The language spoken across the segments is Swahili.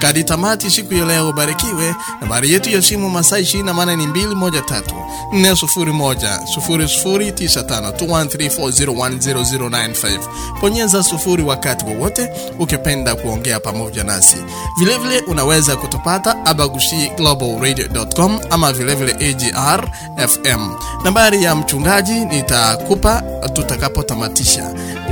kadi tamati siku ya leo. Barikiwe. Nambari yetu ya simu masaa ishirini na maana ni mbili moja tatu nne sufuri moja sufuri sufuri tisa tano two one three four zero one zero zero nine five. Bonyeza sufuri wakati wowote ukipenda kuongea pamoja nasi. Vilevile vile unaweza kutupata abagushi global radio.com ama vilevile vile AGR FM. Nambari ya mchungaji nitakupa tutakapotamatisha.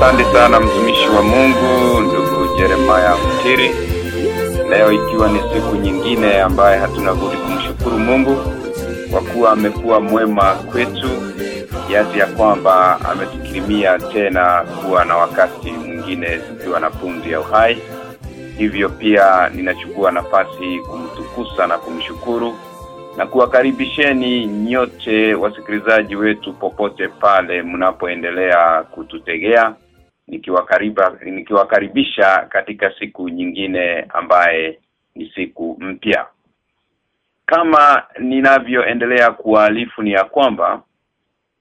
Asante sana mtumishi wa Mungu ndugu Jeremiah Mtiri. Leo ikiwa ni siku nyingine ambaye hatuna budi kumshukuru Mungu kwa kuwa amekuwa mwema kwetu kiasi ya kwamba ametukirimia tena kuwa na wakati mwingine tukiwa na pumzi ya uhai. Hivyo pia ninachukua nafasi kumtukusa na kumshukuru na kuwakaribisheni nyote wasikilizaji wetu popote pale mnapoendelea kututegea nikiwakariba nikiwakaribisha katika siku nyingine ambaye ni siku mpya. Kama ninavyoendelea kuwaalifu ni ya kwamba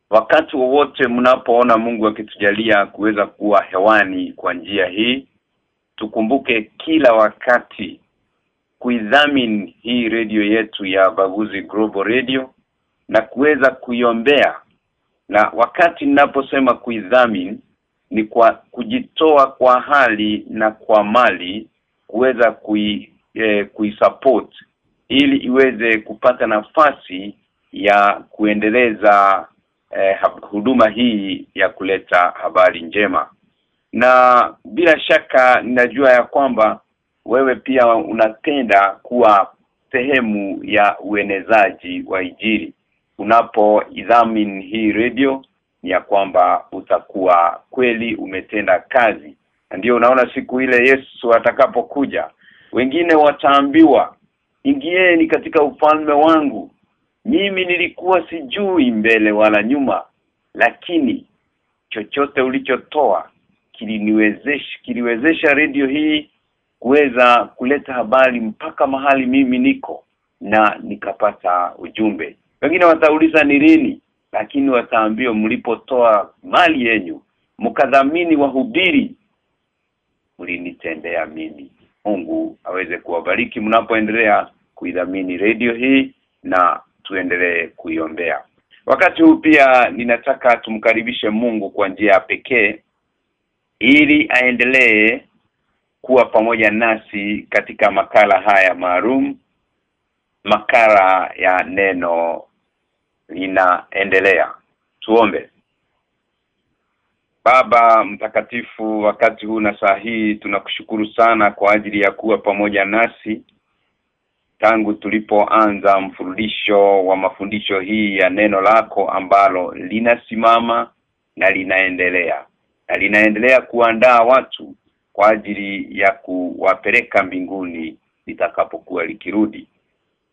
wakati wowote mnapoona Mungu akitujalia kuweza kuwa hewani kwa njia hii tukumbuke kila wakati kuidhamini hii redio yetu ya Baguzi Global Radio na kuweza kuiombea. Na wakati ninaposema kuidhamini ni kwa kujitoa kwa hali na kwa mali kuweza kui eh, kuisupport ili iweze kupata nafasi ya kuendeleza eh, huduma hii ya kuleta habari njema. Na bila shaka ninajua ya kwamba wewe pia unatenda kuwa sehemu ya uenezaji wa ijiri unapo idhamini hii radio ni ya kwamba utakuwa kweli umetenda kazi. Na ndio unaona siku ile Yesu atakapokuja. Wengine wataambiwa ingieni katika ufalme wangu. Mimi nilikuwa sijui mbele wala nyuma lakini chochote ulichotoa kiliniwezesha kiliwezesha redio hii kuweza kuleta habari mpaka mahali mimi niko na nikapata ujumbe. Wengine watauliza ni lini lakini wataambiwa mlipotoa mali yenyu mkadhamini wahubiri mlinitendea mimi. Mungu aweze kuwabariki mnapoendelea kuidhamini radio hii na tuendelee kuiombea. Wakati huu pia ninataka tumkaribishe Mungu kwa njia ya pekee ili aendelee kuwa pamoja nasi katika makala haya maalum makala ya neno linaendelea. Tuombe. Baba mtakatifu wakati huu na saa hii tunakushukuru sana kwa ajili ya kuwa pamoja nasi tangu tulipoanza mfululisho wa mafundisho hii ya neno lako ambalo linasimama na linaendelea. Na linaendelea kuandaa watu kwa ajili ya kuwapeleka mbinguni litakapokuwa likirudi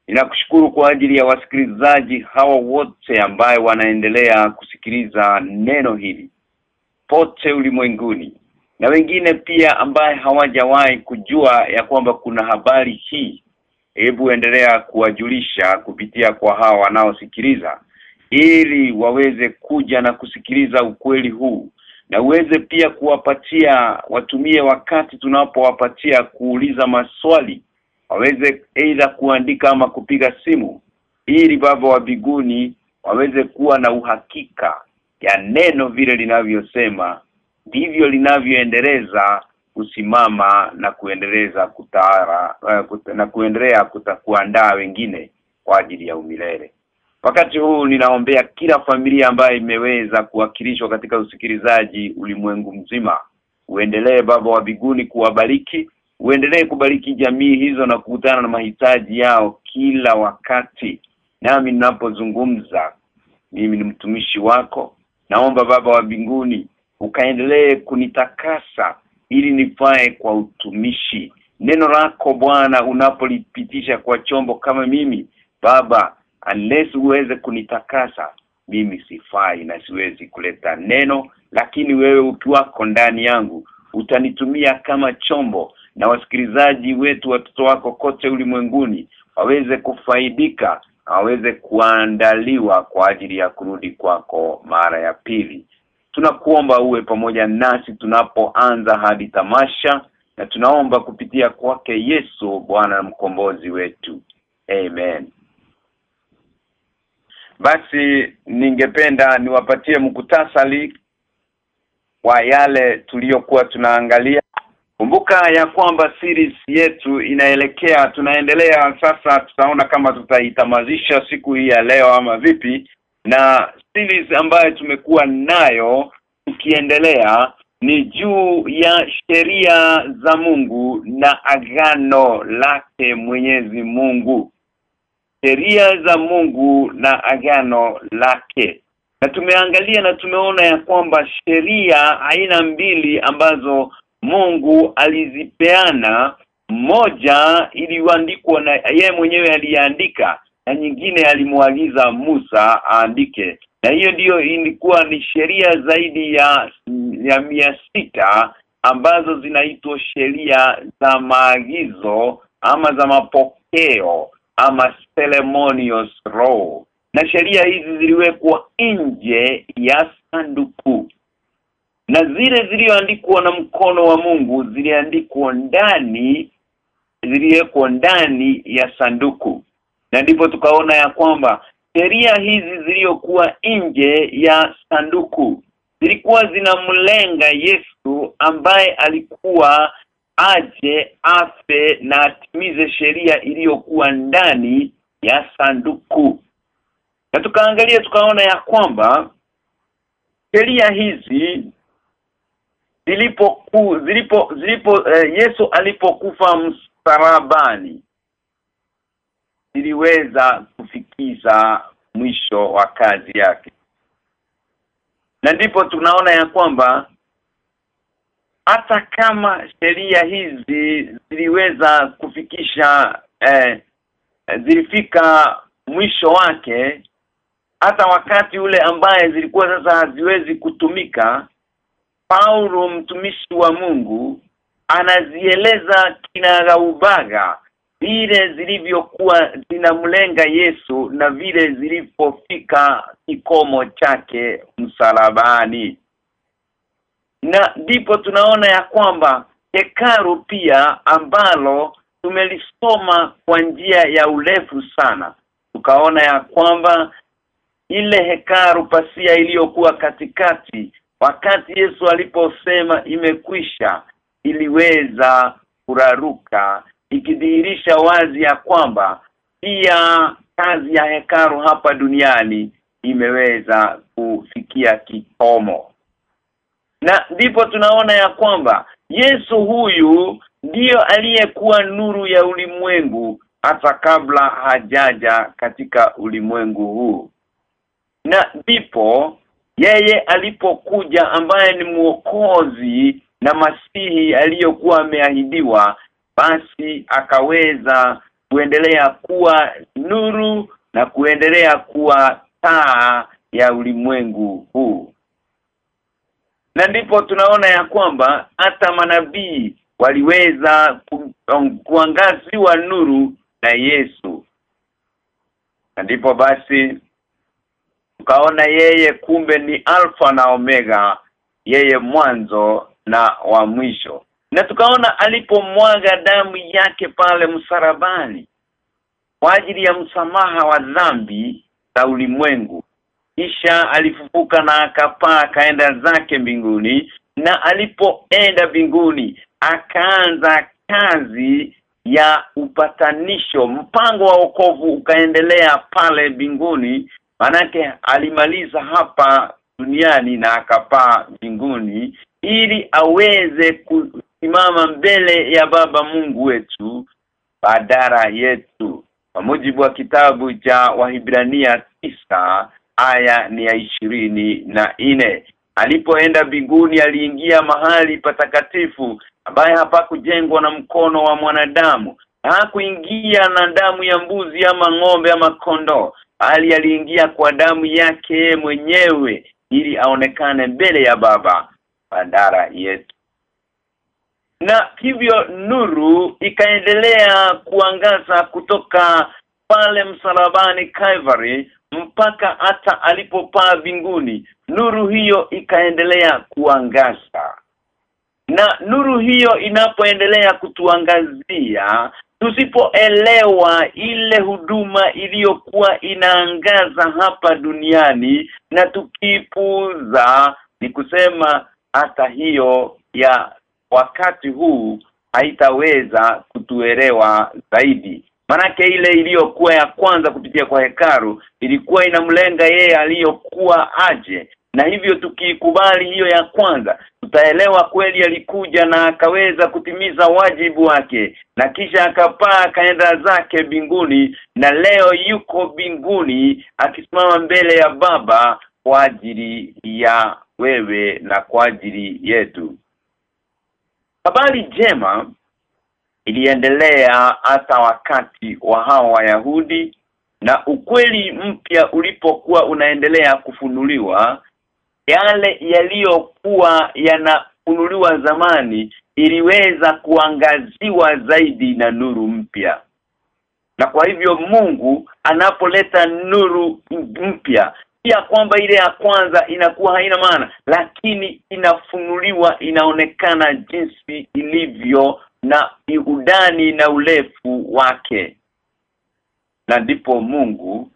Ninakushukuru kwa ajili ya wasikilizaji hawa wote ambaye wanaendelea kusikiliza neno hili pote ulimwenguni na wengine pia ambaye hawajawahi kujua ya kwamba kuna habari hii. Hebu endelea kuwajulisha kupitia kwa hawa wanaosikiliza ili waweze kuja na kusikiliza ukweli huu na uweze pia kuwapatia watumie wakati tunapowapatia kuuliza maswali waweze aidha kuandika ama kupiga simu ili baba wa biguni waweze kuwa na uhakika ya neno vile linavyosema ndivyo linavyoendeleza kusimama na kuendeleza kutara uh, na kuendelea kuandaa wengine kwa ajili ya umilele Wakati huu ninaombea kila familia ambayo imeweza kuwakilishwa katika usikilizaji ulimwengu mzima. Uendelee baba wa biguni kuwabariki, uendelee kubariki jamii hizo na kukutana na mahitaji yao kila wakati. Nami ninapozungumza mimi ni mtumishi wako. Naomba baba wa mbinguni ukaendelee kunitakasa ili nifae kwa utumishi. Neno lako Bwana unapolipitisha kwa chombo kama mimi, baba unless uweze kunitakasa mimi sifai na siwezi kuleta neno lakini wewe ukiwako ndani yangu utanitumia kama chombo na wasikilizaji wetu watoto wako kote ulimwenguni waweze kufaidika na waweze kuandaliwa kwa ajili ya kurudi kwako mara ya pili. Tunakuomba uwe pamoja nasi tunapoanza hadi tamasha na tunaomba kupitia kwake Yesu Bwana mkombozi wetu. Amen. Basi ningependa niwapatie mkutasali wa yale tuliyokuwa tunaangalia kumbuka ya kwamba series yetu inaelekea tunaendelea sasa tutaona kama tutaitamazisha siku hii ya leo ama vipi. Na series ambayo tumekuwa nayo tukiendelea ni juu ya sheria za Mungu na agano lake Mwenyezi Mungu. Sheria za Mungu na agano lake. Na tumeangalia na tumeona ya kwamba sheria aina mbili ambazo Mungu alizipeana moja iliyoandikwa na yeye mwenyewe aliandika na nyingine alimwagiza Musa aandike. Na hiyo ndiyo ilikuwa ni sheria zaidi ya ya mia sita ambazo zinaitwa sheria za maagizo ama za mapokeo ama ceremonious law. Na sheria hizi ziliwekwa nje ya sanduku na zile zilizoandikwa na mkono wa Mungu ziliandikwa ndani ziliwekwa ndani ya sanduku. Na ndipo tukaona ya kwamba sheria hizi zilizokuwa nje ya sanduku zilikuwa zinamlenga Yesu ambaye alikuwa aje afe na atimize sheria iliyokuwa ndani ya sanduku. Na tukaangalia tukaona ya kwamba sheria hizi zilipo zilipo zilipo eh, Yesu alipokufa msarabani iliweza kufikiza mwisho wa kazi yake. Na ndipo tunaona ya kwamba hata kama sheria hizi ziliweza kufikisha eh, zilifika mwisho wake hata wakati ule ambaye zilikuwa sasa haziwezi kutumika Paulo mtumishi wa Mungu anazieleza kinagaubaga vile zilivyokuwa zinamlenga Yesu na vile zilipofika kikomo chake msalabani. Na ndipo tunaona ya kwamba hekaru pia ambalo tumelisoma kwa njia ya urefu sana. Tukaona ya kwamba ile hekaru pasia iliyokuwa katikati wakati Yesu aliposema imekwisha iliweza kuraruka ikidhihirisha wazi ya kwamba pia kazi ya hekaru hapa duniani imeweza kufikia kikomo. Na ndipo tunaona ya kwamba Yesu huyu ndiyo aliyekuwa nuru ya ulimwengu hata kabla hajaja katika ulimwengu huu. Na ndipo yeye alipokuja ambaye ni mwokozi na masihi aliyokuwa ameahidiwa basi akaweza kuendelea kuwa nuru na kuendelea kuwa taa ya ulimwengu huu. Na ndipo tunaona ya kwamba hata manabii waliweza um, kuangaziwa nuru na Yesu. Na ndipo basi tukaona yeye kumbe ni alfa na omega yeye mwanzo na wa mwisho. Na tukaona alipomwaga damu yake pale msarabani kwa ajili ya msamaha wa dhambi za ulimwengu. Kisha alifufuka na akapaa akaenda zake mbinguni na alipoenda mbinguni akaanza kazi ya upatanisho. Mpango wa wokovu ukaendelea pale mbinguni manake alimaliza hapa duniani na akapaa mbinguni ili aweze kusimama mbele ya baba Mungu wetu badara yetu. Kwa mujibu wa kitabu cha Wahibrania tisa aya ni ya ishirini na nne. Alipoenda mbinguni aliingia mahali patakatifu ambaye hapakujengwa na mkono wa mwanadamu. Hakuingia na damu ya mbuzi ama ng'ombe ama kondoo bali aliingia kwa damu yake mwenyewe ili aonekane mbele ya baba. Bandara yetu. Na hivyo nuru ikaendelea kuangaza kutoka pale msalabani Calvary mpaka hata alipopaa binguni nuru hiyo ikaendelea kuangaza. Na nuru hiyo inapoendelea kutuangazia tusipoelewa ile huduma iliyokuwa inaangaza hapa duniani na tukipuza ni kusema hata hiyo ya wakati huu haitaweza kutuelewa zaidi. Manake ile iliyokuwa ya kwanza kupitia kwa hekaru ilikuwa inamlenga yeye aliyokuwa aje na hivyo tukikubali hiyo ya kwanza tutaelewa kweli alikuja na akaweza kutimiza wajibu wake. Na kisha akapaa kaenda zake binguni na leo yuko binguni akisimama mbele ya baba kwa ajili ya wewe na kwa ajili yetu. Habari jema iliendelea hata wakati wa hao Wayahudi na ukweli mpya ulipokuwa unaendelea kufunuliwa yale yaliyokuwa yanafunuliwa zamani iliweza kuangaziwa zaidi na nuru mpya. Na kwa hivyo Mungu anapoleta nuru mpya ya kwamba ile ya kwanza inakuwa haina maana lakini inafunuliwa inaonekana jinsi ilivyo na udani na urefu wake. Na ndipo Mungu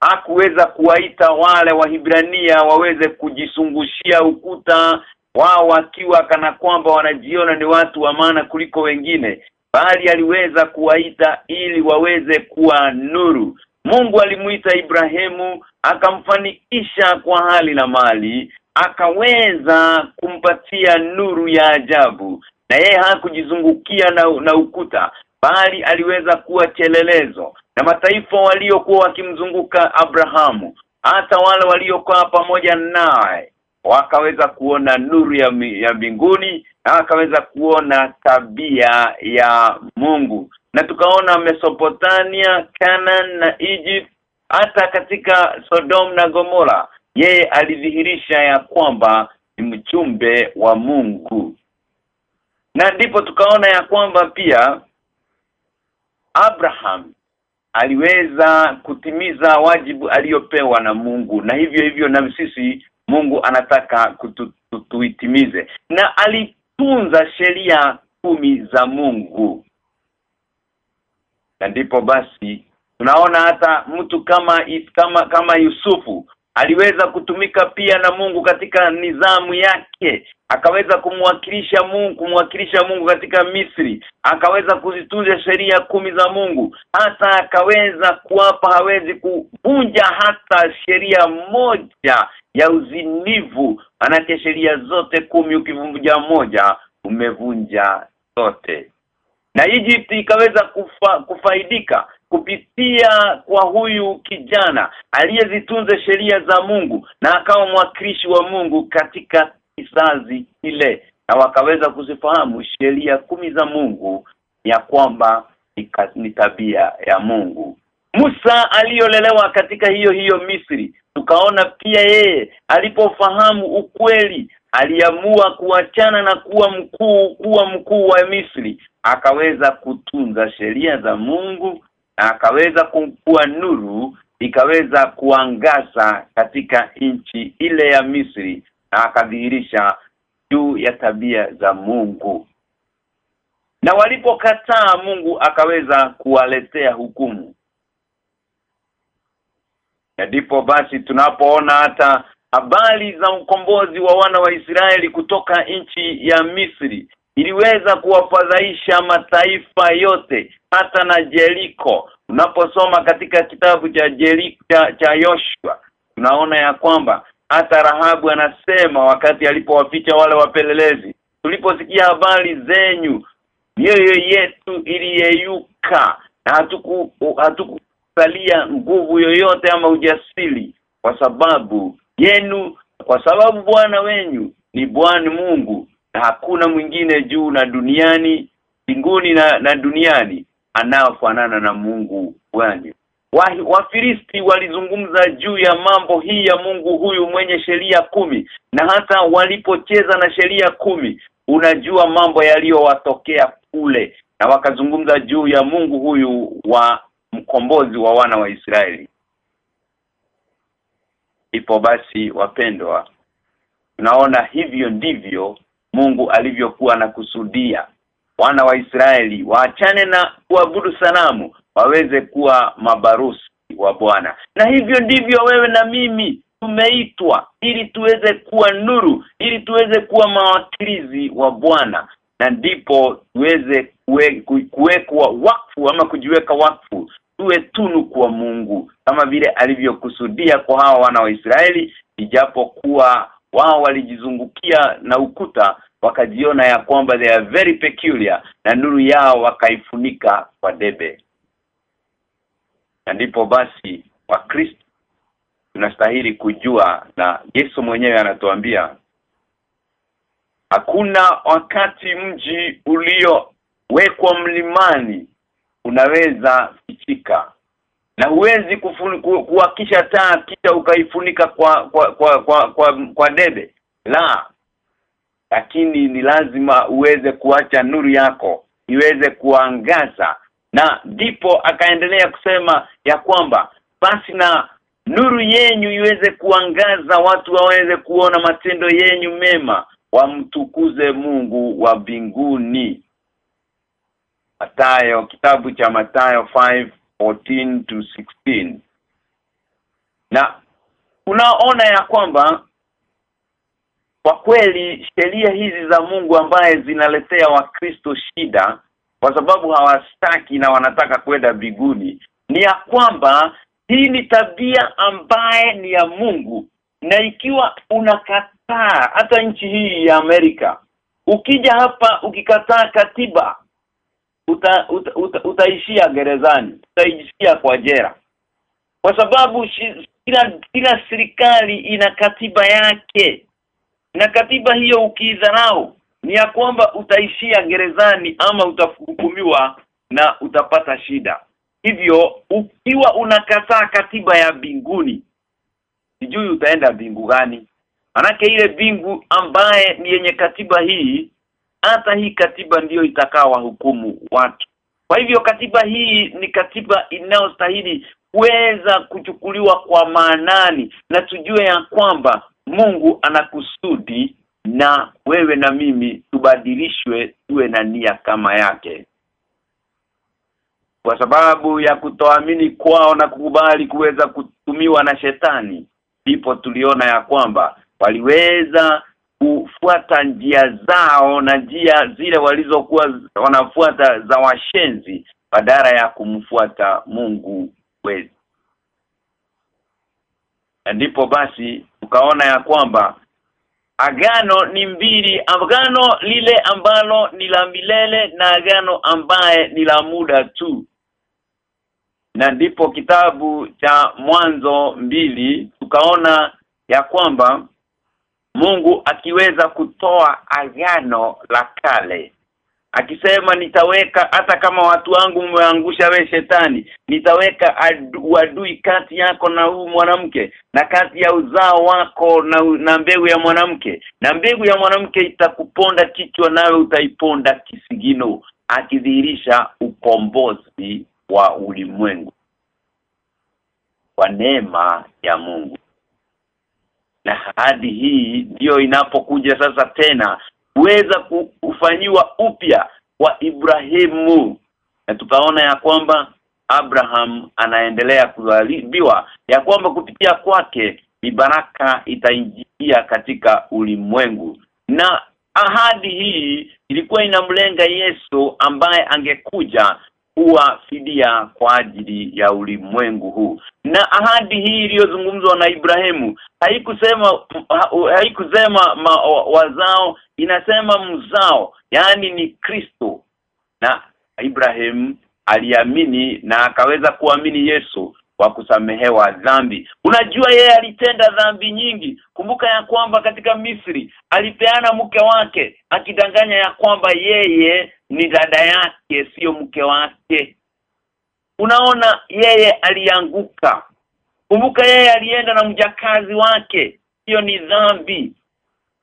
hakuweza kuwaita wale wahibrania waweze kujisungushia ukuta wao wakiwa kana kwamba wanajiona ni watu wa maana kuliko wengine bali aliweza kuwaita ili waweze kuwa nuru. Mungu alimuita Ibrahimu akamfanikisha kwa hali na mali akaweza kumpatia nuru ya ajabu na yeye hakujizungukia na, na ukuta bali aliweza kuwa chelelezo na mataifa waliokuwa wakimzunguka Abrahamu hata wale waliokuwa pamoja naye wakaweza kuona nuru ya, ya mbinguni na wakaweza kuona tabia ya Mungu. Na tukaona Mesopotamia, Canaan na Egypt hata katika Sodom na Gomora yeye alidhihirisha ya kwamba ni mchumbe wa Mungu. Na ndipo tukaona ya kwamba pia Abraham aliweza kutimiza wajibu aliyopewa na Mungu na hivyo hivyo na sisi Mungu anataka kutuitimize kutu, na alitunza sheria kumi za Mungu. Na ndipo basi tunaona hata mtu kama kama kama Yusufu aliweza kutumika pia na Mungu katika nizamu yake. Akaweza kumwakilisha Mungu kumwakilisha Mungu katika Misri. Akaweza kuzitunza sheria kumi za Mungu. Hata akaweza kuwapa hawezi kuvunja hata sheria moja ya uzinivu manake sheria zote kumi ukivunja moja umevunja zote. Na Egypt ikaweza kufa, kufaidika kupitia kwa huyu kijana aliyezitunza sheria za Mungu na akawa mwakilishi wa Mungu katika kizazi ile na wakaweza kuzifahamu sheria kumi za Mungu ya kwamba ni tabia ya Mungu. Musa aliyolelewa katika hiyo hiyo Misri tukaona pia yeye alipofahamu ukweli aliamua kuachana na kuwa mkuu kuwa mkuu wa Misri akaweza kutunza sheria za Mungu na akaweza kuwa nuru ikaweza kuangaza katika nchi ile ya Misri na akadhihirisha juu ya tabia za Mungu. Na walipokataa Mungu akaweza kuwaletea hukumu. Na ndipo basi tunapoona hata habari za mkombozi wa wana wa Israeli kutoka nchi ya Misri iliweza kuwafadhaisha mataifa yote hata na Jeriko unaposoma katika kitabu cha Jeriko cha, Yoshua tunaona ya kwamba hata Rahabu anasema wakati alipowaficha wale wapelelezi tuliposikia habari zenyu mioyo yetu iliyeyuka na hatuku hatukusalia nguvu yoyote ama ujasiri kwa sababu yenu kwa sababu Bwana wenyu ni Bwana Mungu na hakuna mwingine juu na duniani mbinguni na, na duniani anaofanana na Mungu wanyu. Wafilisti walizungumza juu ya mambo hii ya Mungu huyu mwenye sheria kumi na hata walipocheza na sheria kumi unajua mambo yaliyowatokea kule na wakazungumza juu ya Mungu huyu wa mkombozi wa wana wa Israeli. Ipo basi wapendwa tunaona hivyo ndivyo Mungu alivyokuwa na kusudia wana wa Israeli waachane na kuabudu sanamu waweze kuwa mabarusi wa Bwana. Na hivyo ndivyo wewe na mimi tumeitwa ili tuweze kuwa nuru ili tuweze kuwa mawakilizi wa Bwana. Na ndipo tuweze kuwekwa wakfu ama kujiweka wakfu tuwe tunu kwa Mungu. Kama vile alivyokusudia kwa hawa wana wa Israeli ijapokuwa wao walijizungukia na ukuta wakajiona ya kwamba they are very peculiar na nuru yao wakaifunika kwa debe. Na ndipo basi wakristo tunastahili kujua na Yesu mwenyewe anatuambia hakuna wakati mji uliowekwa mlimani unaweza fichika na huwezi kuhakisha taa kisha ukaifunika kwa kwa kwa kwa, kwa, kwa debe. La lakini ni lazima uweze kuacha nuru yako iweze kuangaza. Na ndipo akaendelea kusema ya kwamba basi na nuru yenyu iweze kuangaza watu waweze kuona matendo yenyu mema. Wamtukuze Mungu wa mbinguni. Matayo kitabu cha Matayo 5:14 to 16 na unaona ya kwamba kwa kweli sheria hizi za Mungu ambaye zinaletea wakristo shida kwa sababu hawastaki na wanataka kwenda biguni ni ya kwamba hii ni tabia ambaye ni ya Mungu. Na ikiwa unakataa hata nchi hii ya Amerika ukija hapa ukikataa katiba uta, uta, uta, utaishia gerezani utaishia kwa jera. Kwa sababu kila kila serikali ina katiba yake. Na katiba hiyo ukiidharau ni ya kwamba utaishia gerezani ama utahukumiwa na utapata shida. Hivyo ukiwa unakataa katiba ya binguni sijui utaenda bingu gani. Manake ile bingu ambaye ni yenye katiba hii hata hii katiba ndiyo itakawa hukumu watu. Kwa hivyo katiba hii ni katiba inayostahili kuweza kuchukuliwa kwa maanani na tujue ya kwamba Mungu anakusudi na wewe na mimi tubadilishwe tuwe na nia kama yake. Kwa sababu ya kutoamini kwao na kukubali kuweza kutumiwa na shetani ndipo tuliona ya kwamba waliweza kufuata njia zao na njia zile walizokuwa wanafuata za washenzi badala ya kumfuata Mungu wetu ndipo basi tukaona ya kwamba agano ni mbili agano lile ambalo ni la milele na agano ambaye ni la muda tu. Na ndipo kitabu cha mwanzo mbili tukaona ya kwamba Mungu akiweza kutoa agano la kale akisema nitaweka hata kama watu wangu mmeangusha we shetani nitaweka adu, adui kati yako na huu mwanamke na kati ya uzao wako na, na mbegu ya mwanamke na mbegu ya mwanamke itakuponda kichwa nawe utaiponda kisigino akidhihirisha ukombozi wa ulimwengu kwa neema ya Mungu na hadi hii ndiyo inapokuja sasa tena kuweza kufanyiwa upya kwa Ibrahimu. Na tukaona ya kwamba Abraham anaendelea kuzaliwa ya kwamba kupitia kwake ni baraka itaingia katika ulimwengu. Na ahadi hii ilikuwa inamlenga Yesu ambaye angekuja kuwa fidia kwa ajili ya ulimwengu huu. Na ahadi hii iliyozungumzwa na Ibrahimu haikusema haikusema ma, wazao inasema mzao yani ni Kristo. Na ibrahimu aliamini na akaweza kuamini Yesu kwa kusamehewa dhambi. Unajua yeye alitenda dhambi nyingi. Kumbuka ya kwamba katika Misri alipeana mke wake akidanganya ya kwamba yeye ni dada yake sio mke wake. Unaona yeye alianguka. Kumbuka yeye alienda na mjakazi wake. Hiyo ni dhambi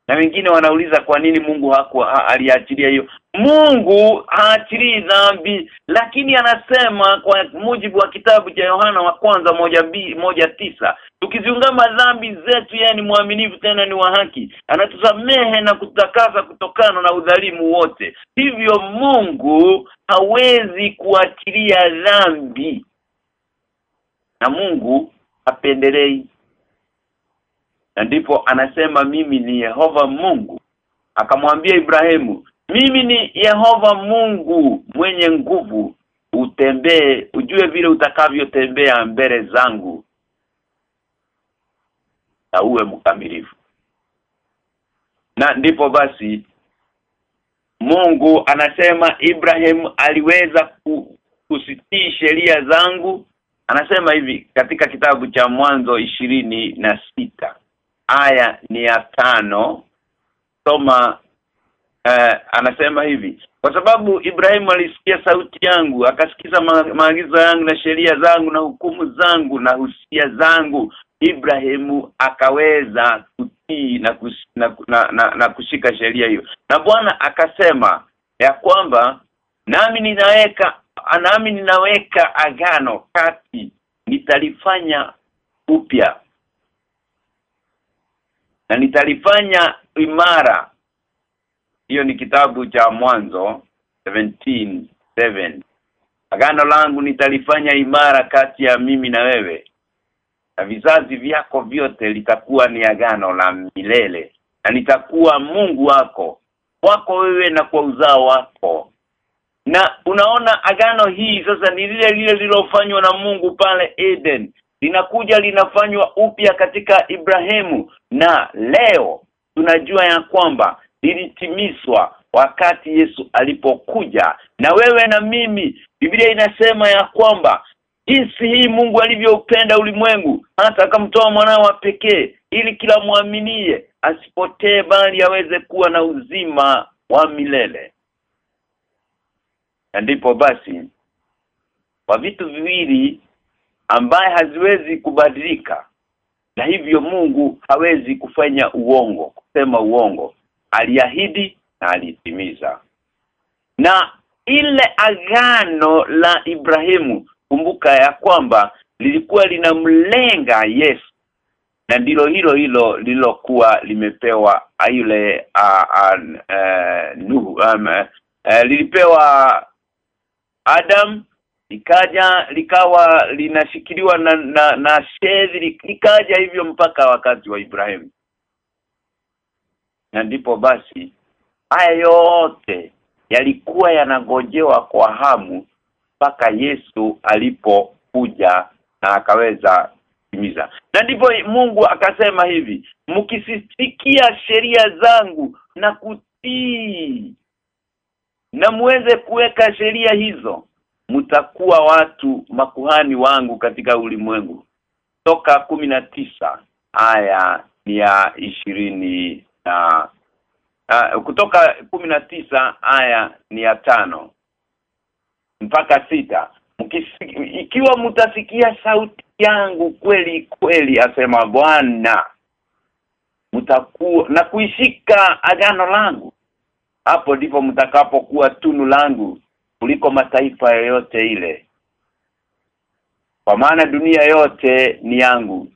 na wengine wanauliza kwa nini Mungu haku ha, aliachilia hiyo. Mungu haachilii dhambi lakini anasema kwa mujibu wa kitabu cha Yohana wa kwanza moja, bi, moja tisa tukiziungama dhambi zetu yeye ni mwaminifu tena ni wa haki. Anatusamehe na kutakasa kutokana na udhalimu wote. Hivyo Mungu hawezi kuachilia dhambi. Na Mungu hapendelei na ndipo anasema mimi ni Yehova Mungu. Akamwambia Ibrahimu mimi ni Yehova Mungu mwenye nguvu. Utembee ujue vile utakavyotembea mbele zangu na uwe mkamilifu. Na ndipo basi Mungu anasema Ibrahim aliweza kusitii sheria zangu. Anasema hivi katika kitabu cha mwanzo ishirini na sita aya ni ya tano. Soma uh, anasema hivi kwa sababu Ibrahimu alisikia sauti yangu akasikiza maagizo yangu na sheria zangu na hukumu zangu na husia zangu Ibrahimu akaweza kutii na, kus, na, na, na, na kushika sheria hiyo. Na Bwana akasema ya kwamba nami ninaweka nami ninaweka agano kati nitalifanya upya na nitalifanya imara. Hiyo ni kitabu cha mwanzo 17:7 agano langu nitalifanya imara kati ya mimi na wewe na vizazi vyako vyote litakuwa ni agano la milele na nitakuwa Mungu wako wako wewe na kwa uzao wako. Na unaona agano hii sasa ni lile lile lilofanywa na Mungu pale Eden linakuja linafanywa upya katika Ibrahimu. Na leo tunajua ya kwamba lilitimizwa wakati Yesu alipokuja. Na wewe na mimi Biblia inasema ya kwamba jinsi hii Mungu alivyoupenda ulimwengu hata akamtoa mwanao wa pekee ili kila muaminie asipotee bali aweze kuwa na uzima wa milele. Ndipo basi kwa vitu viwili ambaye haziwezi kubadilika. Na hivyo Mungu hawezi kufanya uongo kusema uongo. Aliahidi na alitimiza. Na ile agano la Ibrahimu kumbuka ya kwamba lilikuwa linamlenga Yesu. Na ndilo hilo hilo lilokuwa limepewa yule Nuhu um, uh, lilipewa Adam likaja likawa linashikiliwa na na, na shedhi likaja hivyo mpaka wakati wa Ibrahim. Na ndipo basi haya yote yalikuwa yanagojewa kwa hamu mpaka Yesu alipokuja na akaweza kutimiza. Na ndipo Mungu akasema hivi mkisisikia sheria zangu na kutii na muweze kuweka sheria hizo mtakuwa watu makuhani wangu katika ulimwengu. Toka kumi na tisa aya ni ya ishirini na uh, kutoka kumi na tisa aya ni ya tano mpaka sita. Mkisiki, ikiwa mtasikia sauti yangu kweli kweli asema Bwana mtakuwa na kuishika agano langu hapo ndipo mtakapokuwa tunu langu kuliko mataifa yoyote ile. Kwa maana dunia yote ni yangu.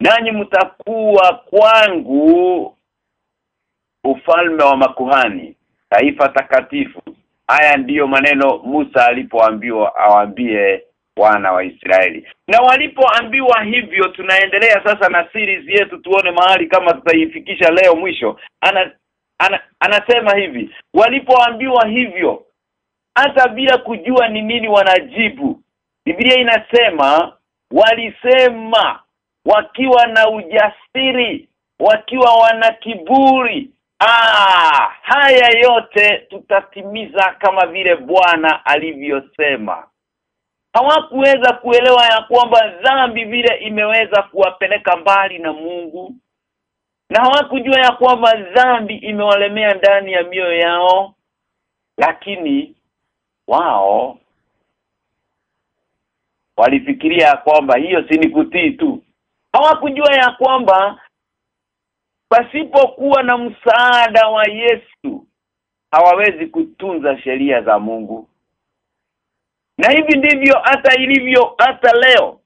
Nanyi mtakuwa kwangu ufalme wa makuhani taifa takatifu. Haya ndiyo maneno Musa alipoambiwa awaambie wana wa Israeli. Na walipoambiwa hivyo tunaendelea sasa na series yetu tuone mahali kama tutaifikisha leo mwisho. Ana, ana anasema hivi walipoambiwa hivyo hata bila kujua ni nini wanajibu. Biblia inasema walisema wakiwa na ujasiri wakiwa wana kiburi ah haya yote tutatimiza kama vile Bwana alivyosema. Hawakuweza kuelewa ya kwamba dhambi vile imeweza kuwapeleka mbali na Mungu na hawakujua ya kwamba dhambi imewalemea ndani ya mioyo yao lakini wao walifikiria kwamba hiyo si ni kutii tu. Hawakujua ya kwamba pasipokuwa na msaada wa Yesu hawawezi kutunza sheria za Mungu. Na hivi ndivyo hata ilivyo hata leo.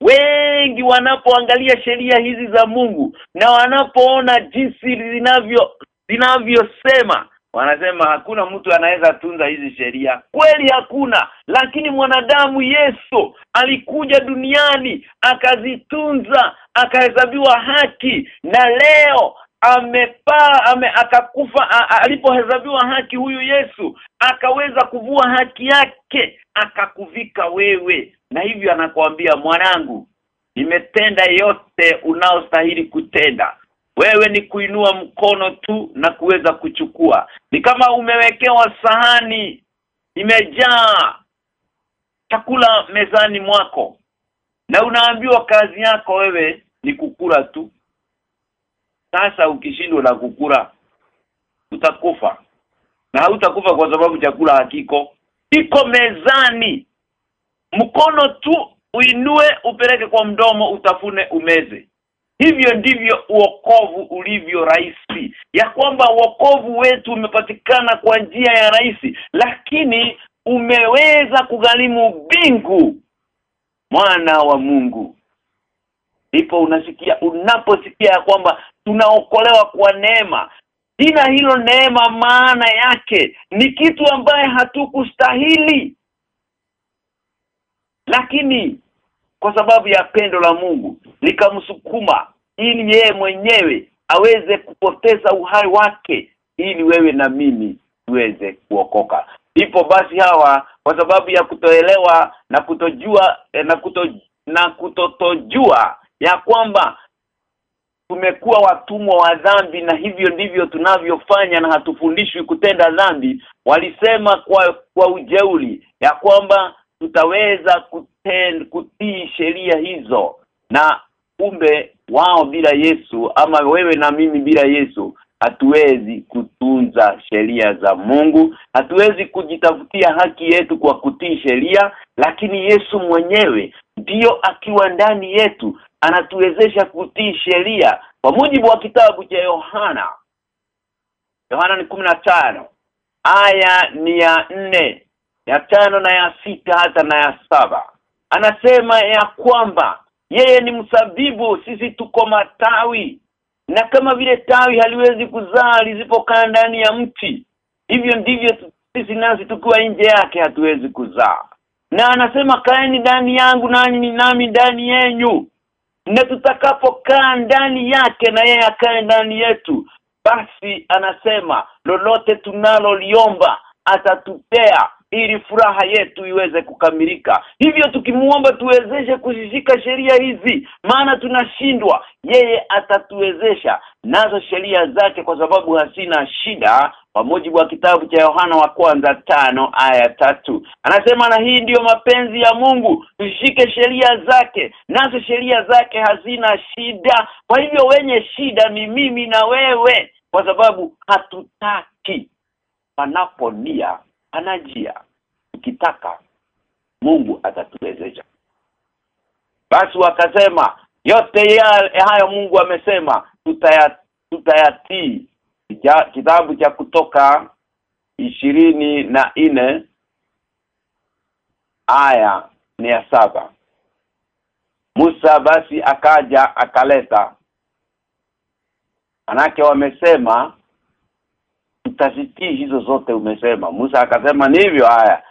Wengi wanapoangalia sheria hizi za Mungu na wanapoona jinsi zinavyo zinavyosema wanasema hakuna mtu anaweza tunza hizi sheria. Kweli hakuna. Lakini mwanadamu Yesu alikuja duniani akazitunza akahesabiwa haki. Na leo amepaa ame, akakufa alipohesabiwa haki huyu Yesu akaweza kuvua haki yake akakuvika wewe. Na hivyo anakuambia mwanangu nimetenda yote unaostahili kutenda wewe ni kuinua mkono tu na kuweza kuchukua. Ni kama umewekewa sahani imejaa chakula mezani mwako. Na unaambiwa kazi yako wewe ni kukula tu. Sasa ukishindwa na kukula utakufa. Na hautakufa kwa sababu chakula hakiko. Iko mezani. Mkono tu uinue upeleke kwa mdomo utafune umeze hivyo ndivyo uokovu ulivyo rahisi. Ya kwamba uokovu wetu umepatikana kwa njia ya rahisi lakini umeweza kugharimu bingu mwana wa Mungu. Ndipo unasikia unaposikia ya kwamba tunaokolewa kwa neema. Jina hilo neema maana yake ni kitu ambaye hatukustahili. Lakini kwa sababu ya pendo la Mungu likamsukuma ili yeye mwenyewe aweze kupoteza uhai wake ili wewe na mimi tuweze kuokoka. Ipo basi hawa kwa sababu ya kutoelewa na kutojua na kuto na kutotojua ya kwamba tumekuwa watumwa wa dhambi na hivyo ndivyo tunavyofanya na hatufundishwi kutenda dhambi walisema kwa kwa ujeuli ya kwamba tutaweza kutii sheria hizo. Na kumbe wao bila Yesu ama wewe na mimi bila Yesu hatuwezi kutunza sheria za Mungu. Hatuwezi kujitafutia haki yetu kwa kutii sheria lakini Yesu mwenyewe ndiyo akiwa ndani yetu anatuwezesha kutii sheria kwa mujibu wa kitabu cha Yohana. Yohana ni tano. Aya ni ya nne ya tano na ya sita hata na ya saba anasema ya kwamba yeye ni msabibu sisi tuko matawi. Na kama vile tawi haliwezi kuzaa lisipokaa ndani ya mti hivyo ndivyo sisi nasi tukiwa nje yake hatuwezi kuzaa. Na anasema kaeni ndani yangu nani ni nami ndani yenyu na tutakapokaa ndani yake na yeye akae ndani yetu basi anasema lolote tunaloliomba atatupea ili furaha yetu iweze kukamilika. Hivyo tukimuomba tuwezeshe kuzishika sheria hizi maana tunashindwa. Yeye atatuwezesha. Nazo sheria zake kwa sababu hasina shida kwa mujibu wa kitabu cha Yohana wa kwanza tano aya tatu. Anasema na hii ndiyo mapenzi ya Mungu tushike sheria zake. Nazo sheria zake hazina shida. Kwa hivyo wenye shida ni mimi na wewe kwa sababu hatutaki panapo nia anajia ukitaka Mungu atatuwezesha. Basi wakasema yote ya, hayo Mungu amesema tutaya, tutayatii. Kitabu cha kutoka ishirini na nne aya ni ya saba. Musa basi akaja akaleta. Manake wamesema tutazitii hizo zote umesema. Musa akasema nivyo haya.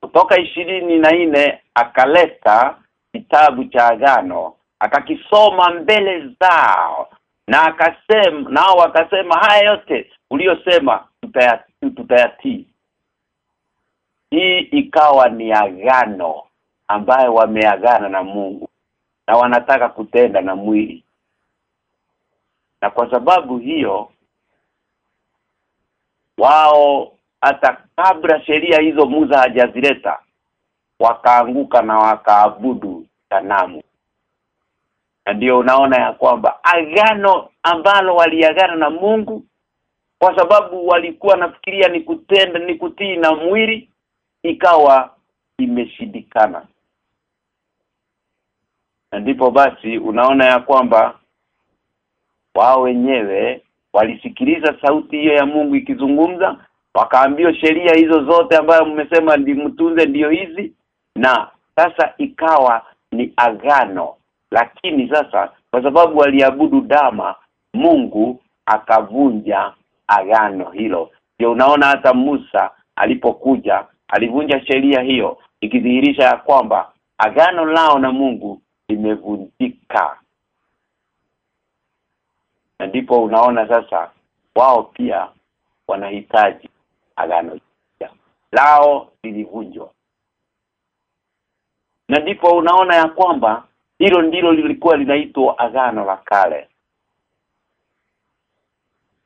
Kutoka ishirini na nne akaleta kitabu cha agano akakisoma mbele zao na akasema nao wakasema haya yote uliyosema tutayatii. Hii ikawa ni agano ambayo wameagana na Mungu na wanataka kutenda na mwili. Na kwa sababu hiyo wao hata kabla sheria hizo muza hajazileta wakaanguka na wakaabudu sanamu. Na ndio unaona ya kwamba agano ambalo waliagana na Mungu kwa sababu walikuwa nafikiria ni kutenda ni kutii na mwili ikawa imeshindikana. Na ndipo basi unaona ya kwamba wao wenyewe walisikiliza sauti hiyo ya Mungu ikizungumza wakaambiwa sheria hizo zote ambayo mmesema ndi mtunze ndiyo hizi. Na sasa ikawa ni agano. Lakini sasa kwa sababu waliabudu dama Mungu akavunja agano hilo. Ndio unaona hata Musa alipokuja alivunja sheria hiyo ikidhihirisha ya kwamba agano lao na Mungu limevunjika na ndipo unaona sasa wao pia wanahitaji agano lao lilivunjwa. Na ndipo unaona ya kwamba hilo ndilo lilikuwa linaitwa agano la kale.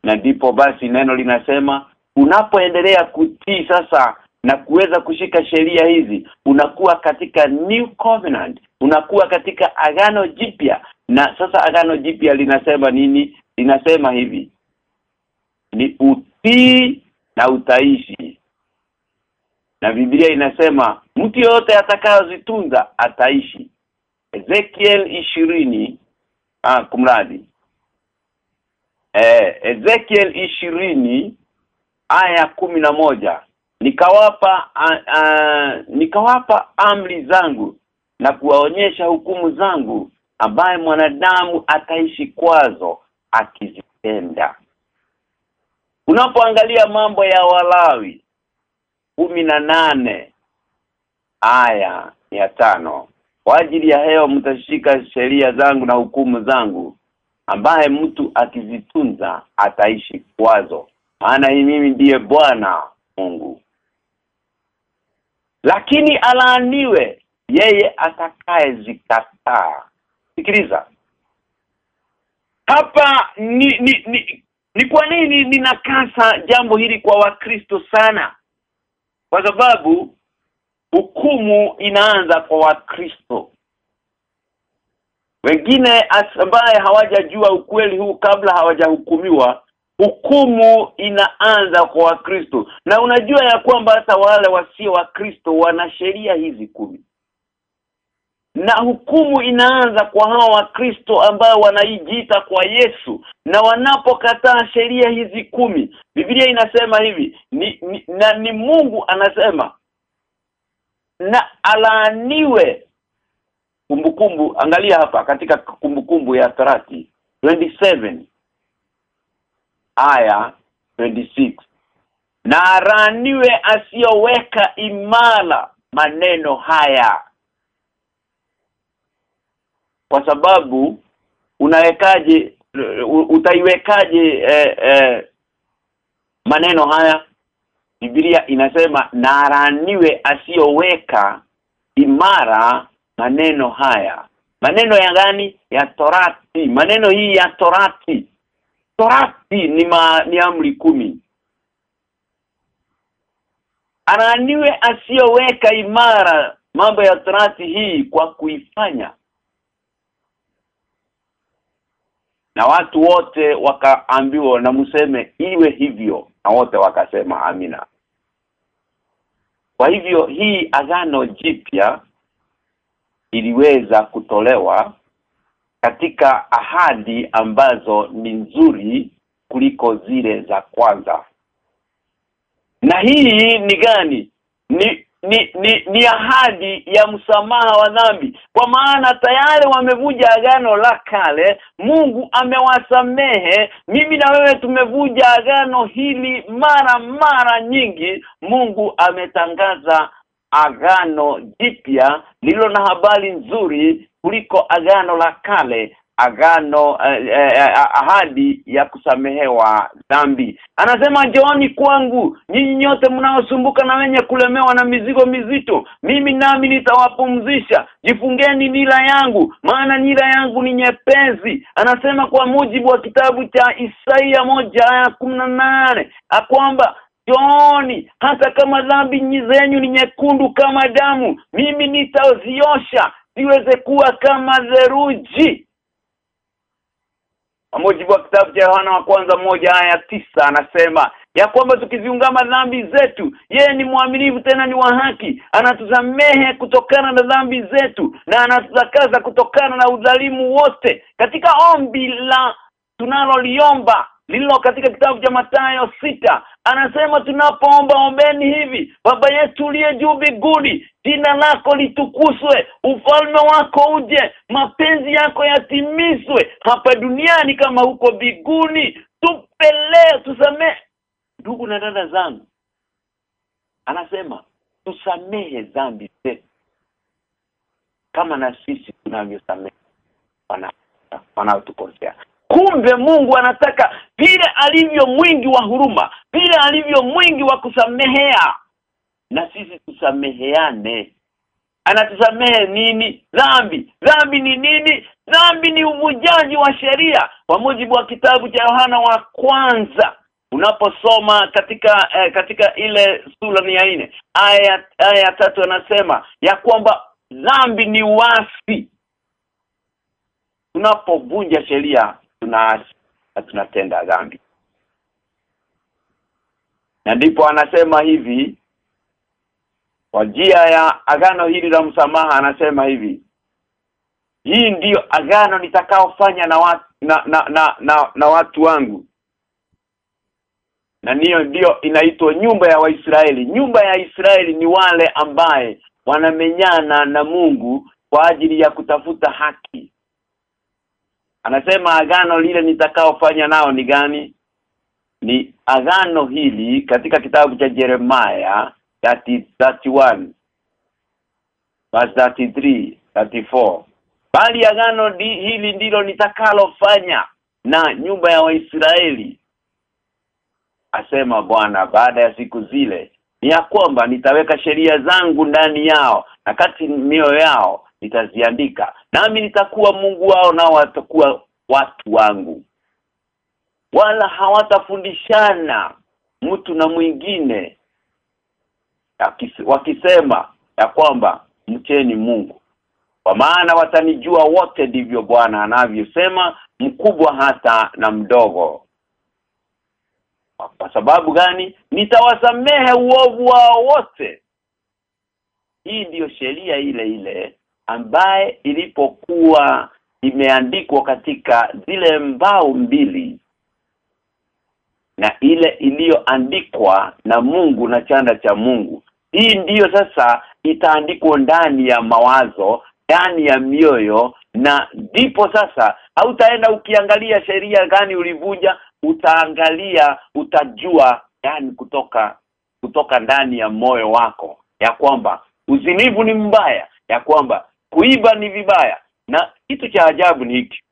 Na ndipo basi neno linasema unapoendelea kutii sasa na kuweza kushika sheria hizi unakuwa katika new covenant. Unakuwa katika agano jipya na sasa agano jipya linasema nini? Linasema hivi. Ni utii na utaishi. Na Biblia inasema mtu yote atakayozitunza ataishi. Ezekiel ishirini ah kumradi. Eh Ezekiel ishirini aya kumi na moja. Nikawapa uh, uh, nikawapa amri zangu na kuwaonyesha hukumu zangu ambaye mwanadamu ataishi kwazo akizipenda. Unapoangalia mambo ya walawi nane aya ya tano kwa ajili ya hewa mtashika sheria zangu na hukumu zangu ambaye mtu akizitunza ataishi kwazo. Maana hii mimi ndiye Bwana Mungu. Lakini alaaniwe yeye atakaye zikataa sikiliza. Hapa ni ni, ni ni kwa nini ninakasa jambo hili kwa wakristo sana? Kwa sababu hukumu inaanza kwa wakristo. Wengine ambaye hawajajua ukweli huu kabla hawajahukumiwa hukumu inaanza kwa wakristo. Na unajua ya kwamba hata wale wasio wakristo wana sheria hizi kumi na hukumu inaanza kwa hawa wakristo ambao wanaijiita kwa Yesu. Na wanapokataa sheria hizi kumi Biblia inasema hivi ni, ni, na ni Mungu anasema na alaaniwe. Kumbukumbu angalia hapa katika kumbukumbu kumbu ya Torati 27 aya 26 na araniwe asiyoweka imara maneno haya kwa sababu unawekaje utaiwekaje eh, eh, maneno haya? Biblia inasema na araniwe asiyoweka imara maneno haya. Maneno ya gani? Ya torati. Maneno hii ya torati. Torati ni ma, ni amri kumi. Araniwe asiyoweka imara mambo ya torati hii kwa kuifanya na watu wote wakaambiwa na mseme iwe hivyo na wote wakasema amina. Kwa hivyo hii agano jipya iliweza kutolewa katika ahadi ambazo ni nzuri kuliko zile za kwanza. Na hii ni gani? Ni ni, ni ni ahadi ya msamaha wa dhambi. Kwa maana tayari wamevuja agano la kale Mungu amewasamehe. Mimi na wewe tumevuja agano hili mara mara nyingi. Mungu ametangaza agano jipya lililo na habari nzuri kuliko agano la kale agano eh, eh, ahadi ya kusamehewa dhambi. Anasema njooni kwangu nyinyi nyote mnaosumbuka na wenye kulemewa na mizigo mizito mimi nami nitawapumzisha. Jifungeni nila yangu maana nila yangu ni nyepezi anasema kwa mujibu wa kitabu cha Isaia moja ya nane kwamba Joni hata kama dhambi zenyu ni nyekundu kama damu mimi nitaziosha siweze kuwa kama theruji kwa mujibu wa kitabu cha Yohana wa kwanza moja haya tisa anasema ya kwamba tukiziungama dhambi zetu yeye ni mwaminifu tena ni wa haki. Anatusamehe kutokana na dhambi zetu na anatutakaza kutokana na udhalimu wote. Katika ombi la tunaloliomba lililo katika kitabu cha Mathayo sita anasema tunapoomba ombeni hivi baba yetu uliye juu biguni jina lako litukuswe ufalme wako uje mapenzi yako yatimizwe hapa duniani kama huko biguni tupelee tusamee ndugu na dada zangu anasema tusamehe dhambi zetu kama na sisi tunavyosamehe wanaotukosea kumbe Mungu anataka vile alivyo mwingi wa huruma vile alivyo mwingi wa kusamehea. Na sisi tusameheane. Anatusamehe nini? Dhambi. Dhambi ni nini? Dhambi ni uvujaji wa sheria. Kwa mujibu wa kitabu cha Yohana wa kwanza unaposoma katika eh, katika ile sura ni ya nne aya aya tatu anasema ya kwamba dhambi ni wasi. Tunapovunja sheria tunaasi na tunatenda dhambi. Na ndipo anasema hivi kwa njia ya agano hili la msamaha anasema hivi hii ndiyo agano nitakaofanya na watu na na, na, na, na watu wangu. Na niyo ndiyo inaitwa nyumba ya Waisraeli. Nyumba ya Israeli ni wale ambaye wanamenyana na Mungu kwa ajili ya kutafuta haki anasema agano lile nitakaofanya nao ni gani? Ni agano hili katika kitabu cha Jeremiah 30, 31 verse 33 34 bali agano di, hili ndilo nitakalofanya na nyumba ya Waisraeli asema Bwana baada ya siku zile ni ya kwamba nitaweka sheria zangu ndani yao na kati mioyo yao nitaziandika. Nami nitakuwa Mungu wao nao watakuwa watu wangu. Wala hawatafundishana mtu na mwingine wakisema ya kwamba mcheni Mungu. Kwa maana watanijua wote ndivyo Bwana anavyosema mkubwa hata na mdogo. Kwa sababu gani? Nitawasamehe uovu wao wote. Hii ndiyo sheria ile ile ambaye ilipokuwa imeandikwa katika zile mbao mbili na ile iliyoandikwa na Mungu na chanda cha Mungu. Hii ndiyo sasa itaandikwa ndani ya mawazo ndani ya mioyo na ndipo sasa hautaenda ukiangalia sheria gani ulivuja utaangalia utajua yani kutoka kutoka ndani ya moyo wako ya kwamba uzinivu ni mbaya ya kwamba kuiba ni vibaya. Na kitu cha ajabu ni hiki.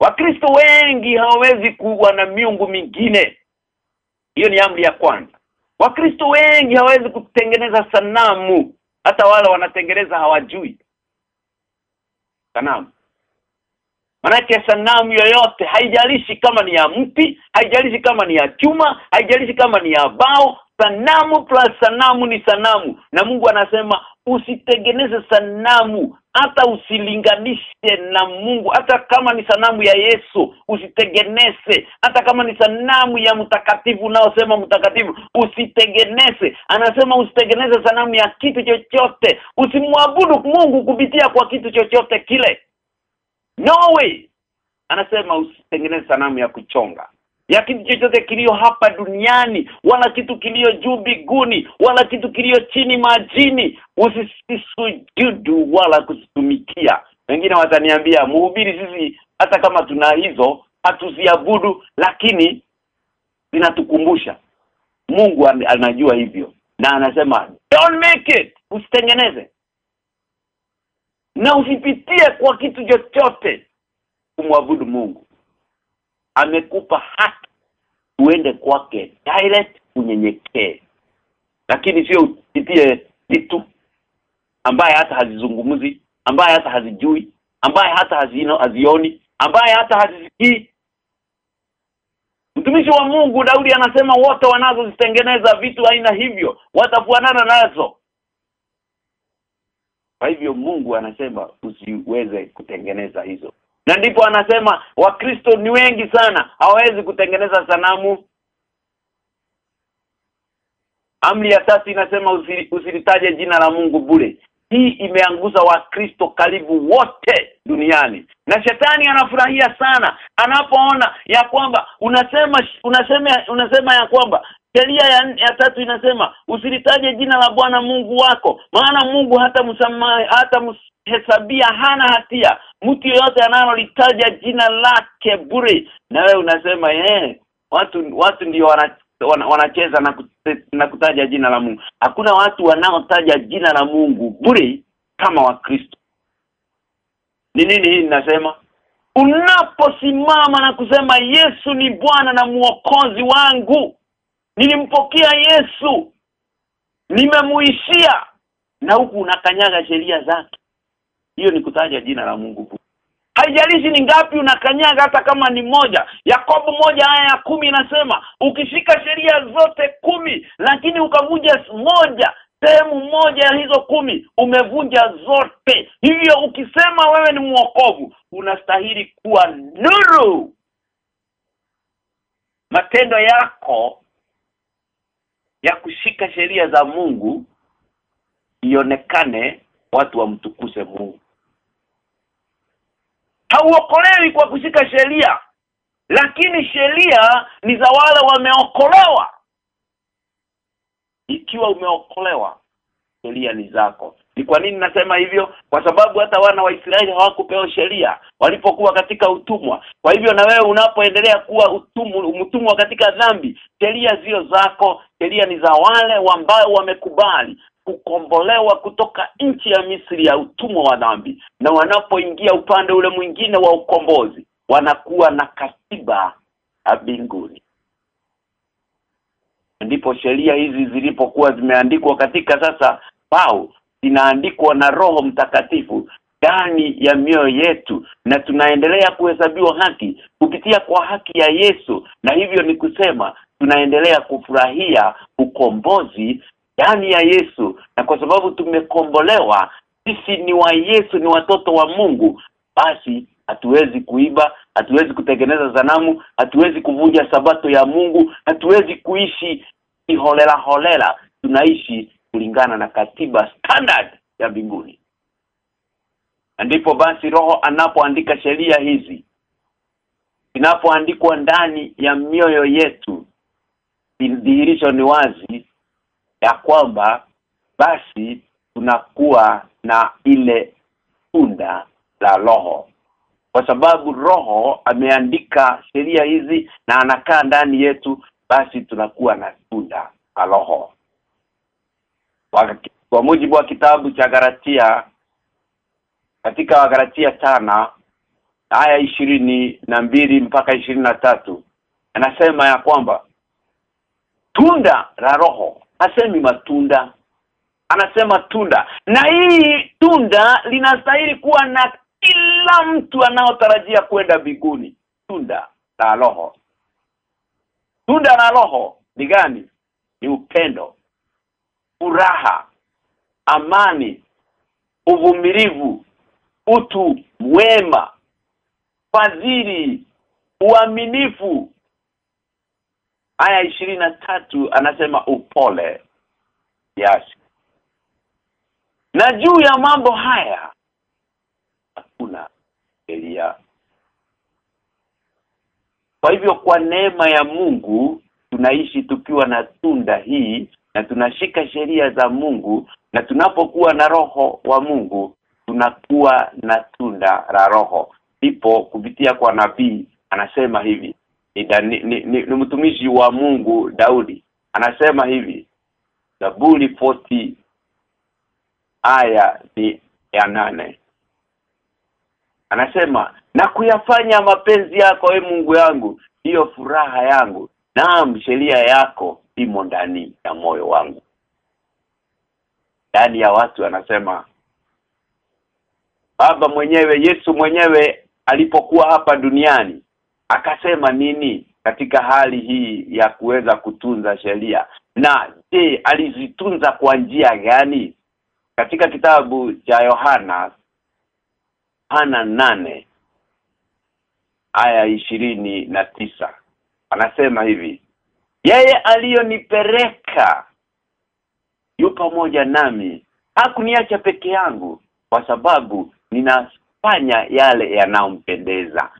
Wakristo wengi hawawezi kuwa na miungu mingine. Hiyo ni amri ya kwanza. Wakristo wengi hawawezi kutengeneza sanamu. Hata wale wanatengeneza hawajui. Sanamu. Manake sanamu yoyote haijalishi kama ni ya mti, haijalishi kama ni ya chuma, haijalishi kama ni ya bao, sanamu plus sanamu ni sanamu. Na Mungu anasema usitengeneze sanamu hata usilinganishe na Mungu. Hata kama ni sanamu ya Yesu usitengeneze. Hata kama ni sanamu ya mtakatifu unaosema mtakatifu usitengeneze. Anasema usitengeneze sanamu ya kitu chochote. Usimwabudu Mungu kupitia kwa kitu chochote kile. No way. Anasema usitengeneze sanamu ya kuchonga ya kitu chochote kilio hapa duniani wala kitu kilio juu biguni wala kitu kilio chini majini usisujudu wala kusitumikia. Wengine wataniambia mhubiri sisi hata kama tuna hizo hatuziabudu lakini zinatukumbusha. Mungu anajua hivyo na anasema don't make it usitengeneze. Na usipitie kwa kitu chochote kumwabudu Mungu amekupa haki uende kwake direct unyenyekee lakini sio upitie vitu ambaye hata hazizungumzi ambaye hata hazijui ambaye hata hazino hazioni ambaye hata hazisikii Mtumishi wa Mungu Daudi anasema wote wanazozitengeneza vitu aina hivyo watafuanana nazo. Kwa hivyo Mungu anasema usiweze kutengeneza hizo. Na ndipo anasema wakristo ni wengi sana hawawezi kutengeneza sanamu. Amri ya tatu inasema usilitaje jina la Mungu bure. Hii imeanguza wakristo karibu wote duniani. Na shetani anafurahia sana anapoona ya kwamba unasema unasema unasema ya kwamba sheria ya, ya tatu inasema usilitaje jina la Bwana Mungu wako maana Mungu hata msamaha hata mhesabia hana hatia mtu yote analolitaja jina lake bure na wewe unasema eh watu watu ndio wana wanacheza na, na kutaja jina la Mungu. Hakuna watu wanaotaja jina la Mungu bure kama wakristo. Ni nini hii ninasema? Unaposimama na kusema Yesu ni Bwana na Mwokozi wangu. Nilimpokea Yesu. Nimemuishia na huku unakanyaga sheria zake. Hiyo ni kutaja jina la Mungu haijalishi ni ngapi unakanyaga hata kama ni moja. Yakobo moja aya ya kumi inasema ukishika sheria zote kumi lakini ukavunja moja sehemu moja ya hizo kumi umevunja zote. Hivyo ukisema wewe ni mwokovu unastahili kuwa nuru. Matendo yako ya kushika sheria za Mungu ionekane watu wamtukuse Mungu hauokolewi kwa kushika sheria lakini sheria ni za wale wameokolewa. Ikiwa umeokolewa sheria ni zako. Ni kwa nini nasema hivyo? Kwa sababu hata wana wa Israeli hawakupewa sheria walipokuwa katika utumwa. Kwa hivyo na wewe unapoendelea kuwa utumwa mtumwa katika dhambi sheria zio zako sheria ni za wale ambao wamekubali kukombolewa kutoka nchi ya Misri ya utumwa wa dhambi. Na wanapoingia upande ule mwingine wa ukombozi wanakuwa na katiba ya mbinguni. Ndipo sheria hizi zilipokuwa zimeandikwa katika sasa pao zinaandikwa na Roho Mtakatifu ndani ya mioyo yetu. Na tunaendelea kuhesabiwa haki kupitia kwa haki ya Yesu. Na hivyo ni kusema tunaendelea kufurahia ukombozi ndani ya Yesu. Na kwa sababu tumekombolewa sisi ni wa Yesu ni watoto wa Mungu basi hatuwezi kuiba hatuwezi kutengeneza zanamu hatuwezi kuvunja sabato ya Mungu hatuwezi kuishi holela holela. Tunaishi kulingana na katiba standard ya mbinguni. Ndipo basi roho anapoandika sheria hizi inapoandikwa ndani ya mioyo yetu dhihirisho ni wazi ya kwamba basi tunakuwa na ile tunda la roho. Kwa sababu roho ameandika sheria hizi na anakaa ndani yetu basi tunakuwa na tunda la roho. Kwa mujibu wa kitabu cha Galatia katika Wagalatia tana aya ishirini na mbili mpaka ishirini na tatu anasema ya kwamba tunda la roho hasemi matunda. Anasema tunda. Na hii tunda linastahili kuwa na kila mtu anaotarajia kwenda biguni tunda la roho. Tunda la roho ni gani? Ni upendo furaha amani uvumilivu utu mwema fadhili uaminifu aya ishirini na tatu anasema upole. Kiasi na juu ya mambo haya hakuna sheria kwa hivyo kwa neema ya Mungu tunaishi tukiwa na tunda hii na tunashika sheria za Mungu na tunapokuwa na roho wa Mungu tunakuwa na tunda la roho. Ndipo kupitia kwa nabii anasema hivi ni, ni, ni, ni, mtumishi wa Mungu Daudi. Anasema hivi Zaburi 40 aya ni ya nane. Anasema na kuyafanya mapenzi yako e Mungu yangu hiyo furaha yangu naam sheria yako imo ndani ya moyo wangu. Ndani ya watu anasema baba mwenyewe Yesu mwenyewe alipokuwa hapa duniani akasema nini katika hali hii ya kuweza kutunza sheria? Na je alizitunza kwa njia gani? Katika kitabu cha Yohana Hana nane aya ishirini na tisa. Anasema hivi yeye aliyonipeleka yu pamoja nami hakuniacha peke yangu kwa sababu ninafanya yale yanayompendeza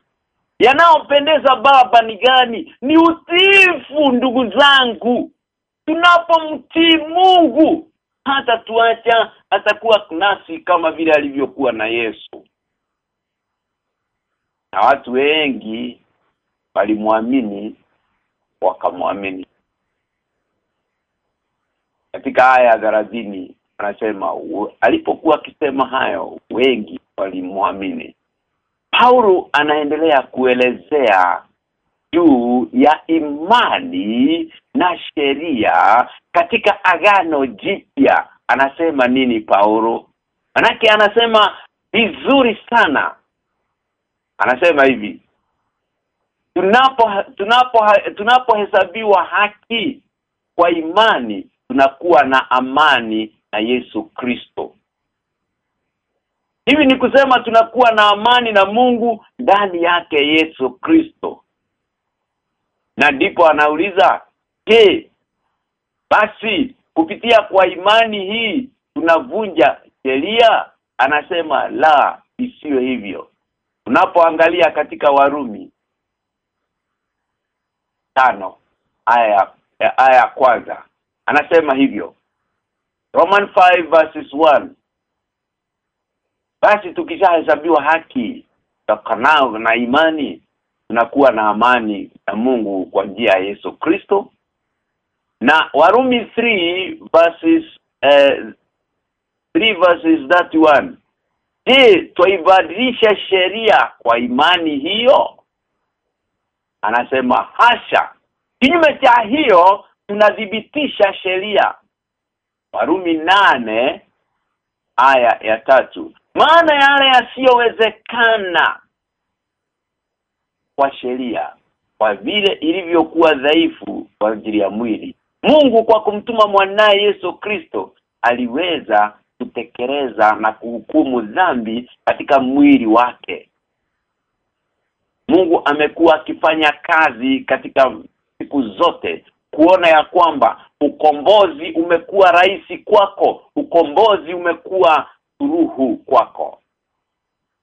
yanayompendeza baba ni gani? Ni utiifu ndugu zangu. Tunapomtii Mungu hata tuacha atakuwa nasi kama vile alivyokuwa na Yesu. Na watu wengi walimwamini wakamwamini. Katika haya ya thelathini anasema alipokuwa akisema hayo wengi walimwamini Paulo anaendelea kuelezea juu ya imani na sheria katika agano jipya. Anasema nini Paulo manake anasema vizuri sana. Anasema hivi tunapo tunapo tunapohesabiwa haki kwa imani tunakuwa na amani na Yesu Kristo hivi ni kusema tunakuwa na amani na Mungu ndani yake Yesu Kristo. Na ndipo anauliza je basi kupitia kwa imani hii tunavunja sheria? Anasema la isiyo hivyo. Unapoangalia katika Warumi tano aya aya ya kwanza anasema hivyo. Roman 5 verses 1 basi tukishahesabiwa haki tukanao na imani tunakuwa na amani na Mungu kwa njia ya Yesu Kristo. Na Warumi 3 verses eh, 3 verses 31 je twaibadilisha sheria kwa imani hiyo? Anasema hasha! Kinyume cha hiyo tunadhibitisha sheria. Warumi nane aya ya tatu maana yale yasiyowezekana kwa sheria kwa vile ilivyokuwa dhaifu kwa ajili ya mwili. Mungu kwa kumtuma mwanaye Yesu Kristo aliweza kutekeleza na kuhukumu dhambi katika mwili wake. Mungu amekuwa akifanya kazi katika siku zote kuona ya kwamba ukombozi umekuwa rahisi kwako ukombozi umekuwa suruhu kwako.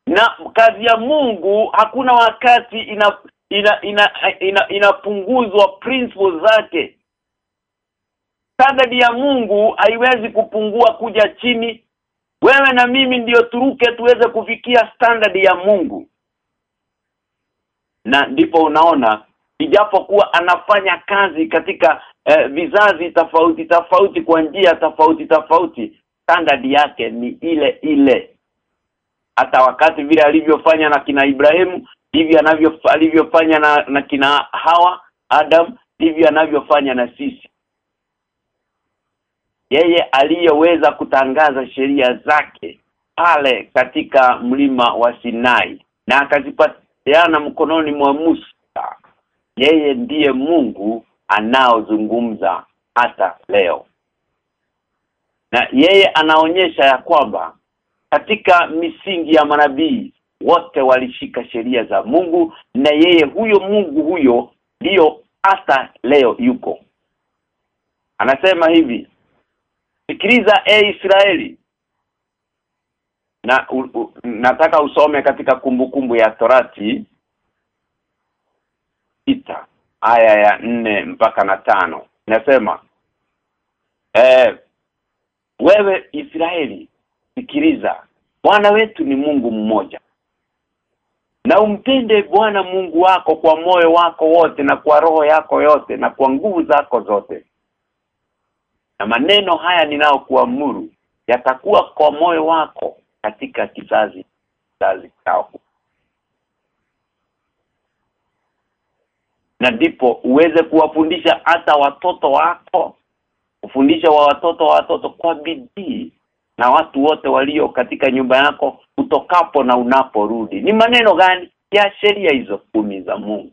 Na kazi ya Mungu hakuna wakati ina ina ina, ina inapunguzwa principles zake. Standard ya Mungu haiwezi kupungua kuja chini. Wewe na mimi ndiyo turuke tuweze kufikia standard ya Mungu. Na ndipo unaona ijapokuwa anafanya kazi katika eh, vizazi tofauti tofauti kwa njia tofauti tofauti standard yake ni ile ile. Hata wakati vile alivyofanya na kina Ibrahimu hivi alivyofanya na, na kina Hawa Adam hivi anavyofanya na sisi. Yeye aliyeweza kutangaza sheria zake pale katika mlima wa Sinai na akazipatiana mkononi mwa Musa yeye ndiye Mungu anaozungumza hata leo na yeye anaonyesha ya kwamba katika misingi ya manabii wote walishika sheria za Mungu na yeye huyo Mungu huyo ndiyo hata leo yuko. Anasema hivi sikiliza e Israeli na u, u, nataka usome katika kumbukumbu kumbu ya Torati ita aya ya nne mpaka na tano. Inasema eh wewe Israeli sikiliza. Bwana wetu ni Mungu mmoja. Na umpende Bwana Mungu wako kwa moyo wako wote na kwa roho yako yote na kwa nguvu zako zote. Na maneno haya ninayokuamuru yatakuwa kwa moyo wako katika kizazi kizazi chako na ndipo uweze kuwafundisha hata watoto wako kufundisha wa watoto wa watoto kwa bidii na watu wote walio katika nyumba yako utokapo na unaporudi. Ni maneno gani? Ya sheria hizo kumi za Mungu.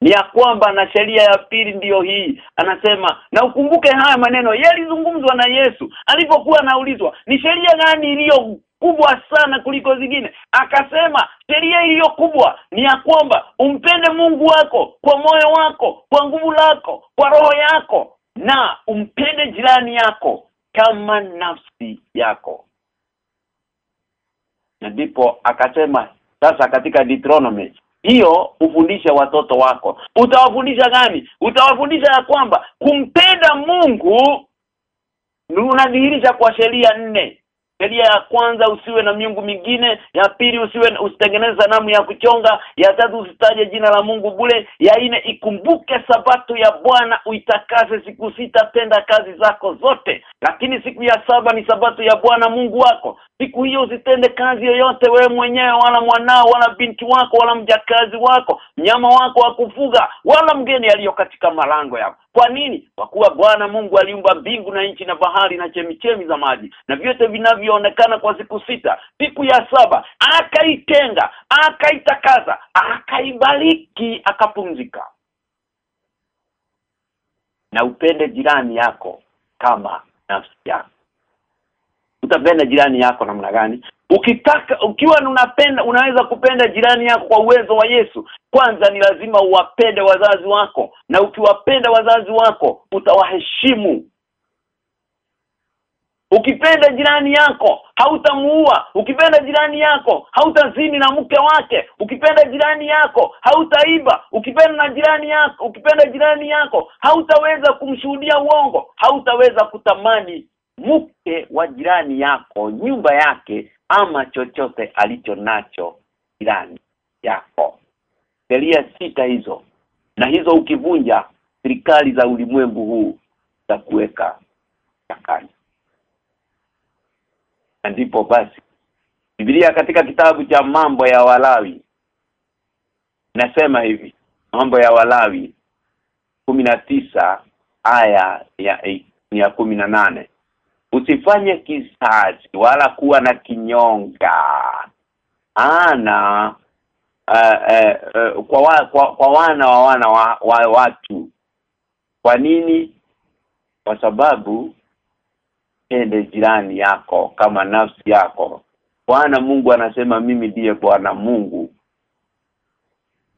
Ni ya kwamba na sheria ya pili ndiyo hii. Anasema na ukumbuke haya maneno yalizungumzwa na Yesu. Alipokuwa anaulizwa ni sheria gani iliyo kubwa sana kuliko zingine? Akasema sheria iliyo kubwa ni ya kwamba umpende Mungu wako kwa moyo wako kwa nguvu lako kwa roho yako na umpende jirani yako kama nafsi yako. Na ndipo akasema sasa katika Deuteronomy hiyo ufundisha watoto wako. Utawafundisha gani? Utawafundisha ya kwamba kumpenda Mungu unadhihirisha kwa sheria nne sheria ya kwanza usiwe na miungu mingine. Ya pili usiwe usitengeneze sanamu ya kuchonga. Ya tatu usitaje jina la Mungu bule ya nne ikumbuke sabato ya Bwana uitakase siku sita tenda kazi zako zote. Lakini siku ya saba ni sabato ya Bwana Mungu wako. Siku hiyo usitende kazi yoyote wewe mwenyewe wala mwanao wala binti wako wala mjakazi wako mnyama wako wa kufuga wala mgeni aliyo katika malango yako kwa nini? Kwa kuwa Bwana Mungu aliumba mbingu na nchi na bahari na chemichemi za maji na vyote vinavyoonekana kwa siku sita siku ya saba akaitenga akaitakaza akaibariki akapumzika. Na upende jirani yako kama nafsi yako. Utapenda jirani yako namna gani ukitaka ukiwa unapenda unaweza kupenda jirani yako kwa uwezo wa Yesu kwanza ni lazima uwapende wazazi wako. Na ukiwapenda wazazi wako utawaheshimu. Ukipenda jirani yako hautamuua, ukipenda jirani yako hautazini na mke wake, ukipenda jirani yako hautaiba, ukipenda na jirani yako, ukipenda jirani yako hautaweza kumshuhudia uongo, hautaweza kutamani mke wa jirani yako, nyumba yake ama chochote alicho nacho jirani yako. Sheria sita hizo. Na hizo ukivunja serikali za ulimwengu huu za kuweka takani ndipo basi Biblia katika kitabu cha mambo ya Walawi nasema hivi mambo ya Walawi tisa aya ya ya kumi na nane usifanye kisasi wala kuwa na kinyonga. Ana uh, uh, uh, kwa, wa, kwa kwa wana wa wana wa, wa watu. Kwa nini? Kwa sababu pende jirani yako kama nafsi yako. Bwana Mungu anasema mimi ndiye Bwana Mungu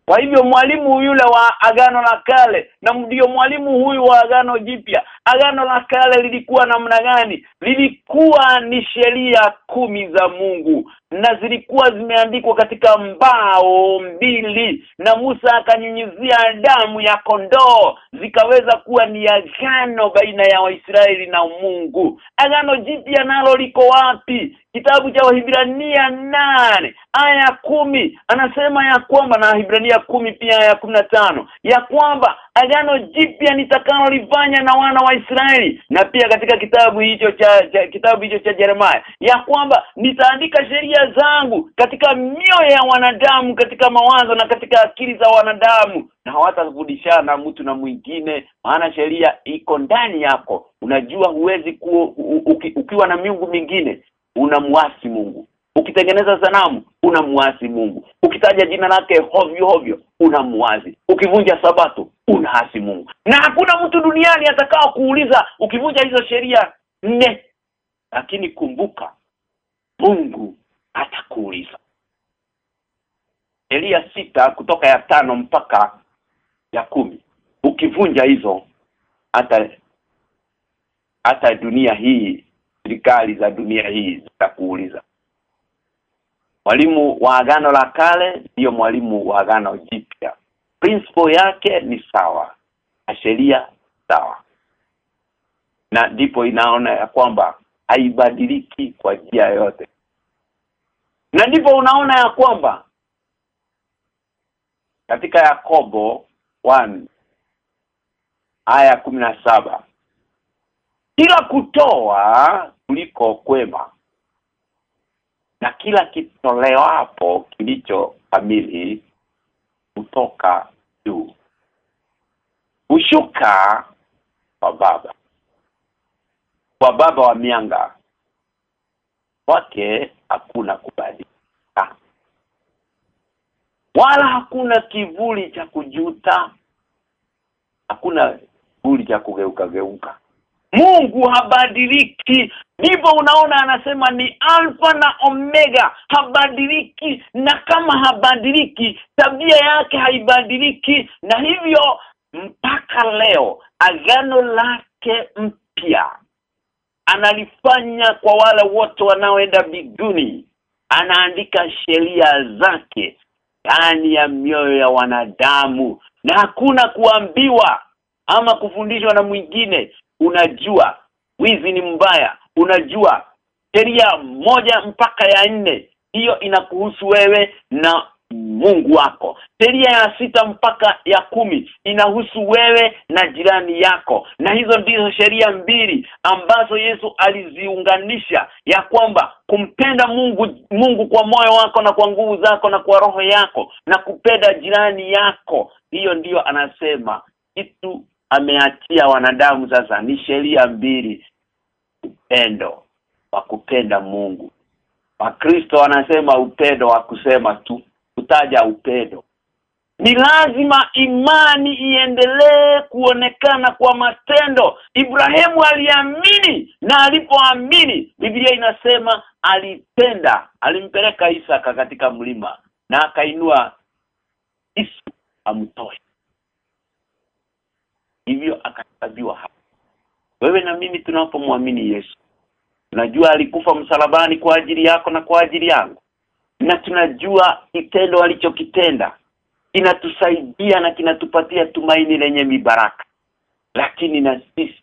kwa hivyo mwalimu yule wa agano la kale na ndio mwalimu huyu wa agano jipya. Agano la kale lilikuwa namna gani? Lilikuwa ni sheria kumi za Mungu na zilikuwa zimeandikwa katika mbao mbili na Musa akanyunyizia damu ya kondoo zikaweza kuwa ni agano baina ya Waisraeli na Mungu. Agano jipya nalo liko wapi? Kitabu cha Wahibrania nane aya kumi. Anasema ya kwamba na Wahibrania kumi pia aya tano ya kwamba agano jipya nitakalolifanya na wana wa Israeli. Na pia katika kitabu hicho cha, cha kitabu hicho cha Yeremia ya kwamba nitaandika sheria zangu katika mioyo ya wanadamu katika mawazo na katika akili za wanadamu. Na hawatafundishana mtu na mwingine maana sheria iko ndani yako. Unajua huwezi ku, u, u, uki, ukiwa na miungu mingine unamwasi Mungu ukitengeneza sanamu unamwasi Mungu. Ukitaja jina lake hovyo hovyo unamwasi. Ukivunja sabato unaasi Mungu. Na hakuna mtu duniani atakao kuuliza ukivunja hizo sheria nne. Lakini kumbuka Mungu atakuuliza. Sheria sita kutoka ya tano mpaka ya kumi. Ukivunja hizo hata hata dunia hii serikali za dunia hii zitakuuliza mwalimu wa agano la kale ndiyo mwalimu wa agano jipya principle yake ni sawa na sheria sawa na ndipo inaona ya kwamba haibadiliki kwa njia yote. na ndipo unaona ya kwamba katika Yakobo 1 aya saba kila kutoa kuliko kwema na kila kitolewapo kilicho kamili kutoka juu. Hushuka kwa baba. Kwa baba wa mianga. Wake hakuna kubadilika. Wala hakuna kivuli cha kujuta. Hakuna kivuli cha kugeuka geuka Mungu habadiliki. Ndipo unaona anasema ni alfa na omega. Habadiliki na kama habadiliki tabia yake haibadiliki. Na hivyo mpaka leo agano lake mpya analifanya kwa wale wote wanaoenda biguni anaandika sheria zake ndani ya mioyo ya wanadamu. Na hakuna kuambiwa ama kufundishwa na mwingine unajua wizi ni mbaya unajua sheria moja mpaka ya nne hiyo inakuhusu wewe na Mungu wako. Sheria ya sita mpaka ya kumi inahusu wewe na jirani yako. Na hizo ndizo sheria mbili ambazo Yesu aliziunganisha ya kwamba kumpenda Mungu Mungu kwa moyo wako na kwa nguvu zako na kwa roho yako na kupenda jirani yako. Hiyo ndiyo anasema kitu ameachia wanadamu sasa ni sheria mbili. Upendo wa kupenda Mungu. Wakristo wanasema upendo wa kusema tu kutaja upendo. Ni lazima imani iendelee kuonekana kwa matendo. Ibrahimu aliamini na alipoamini Biblia inasema alipenda alimpeleka Isaka katika mlima na akainua Isu amtoe hivyo akahesabiwa hapo wewe na mimi tunapomwamini Yesu tunajua alikufa msalabani kwa ajili yako na kwa ajili yangu. Na tunajua kitendo alichokitenda. Kinatusaidia na kinatupatia tumaini lenye mibaraka. Lakini na sisi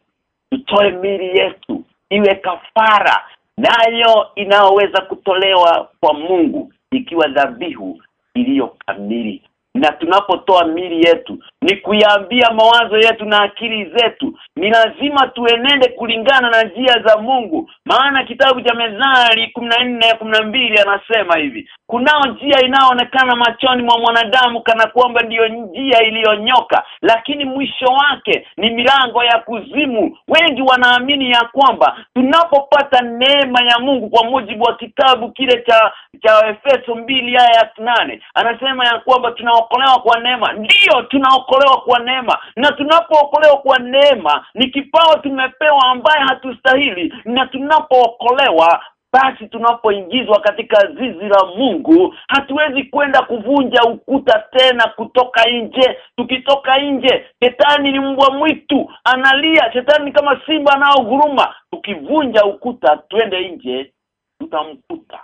tutoe mili yetu iwe kafara. Nayo inaoweza kutolewa kwa Mungu ikiwa dhabihu iliyo kamili. Na tunapotoa mili yetu ni kuyambia mawazo yetu na akili zetu. Ni lazima tuenende kulingana na njia za Mungu. Maana kitabu cha Mezali 14 mbili anasema hivi. Kunao njia inayoonekana machoni mwa mwanadamu kana kwamba ndiyo njia iliyonyoka. Lakini mwisho wake ni milango ya kuzimu. Wengi wanaamini ya kwamba tunapopata neema ya Mungu kwa mujibu wa kitabu kile cha cha Efeso mbili aya ya nane anasema ya kwamba tunaokolewa kwa neema. Ndiyo tunaokolewa kwa neema. Na tunapookolewa kwa neema ni kipao tumepewa ambaye hatustahili. Na tunapookolewa basi tunapoingizwa katika zizi la Mungu hatuwezi kwenda kuvunja ukuta tena kutoka nje. Tukitoka nje shetani ni mbwa mwitu analia. Shetani ni kama simba anaoguruma. Tukivunja ukuta twende nje tutamkuta.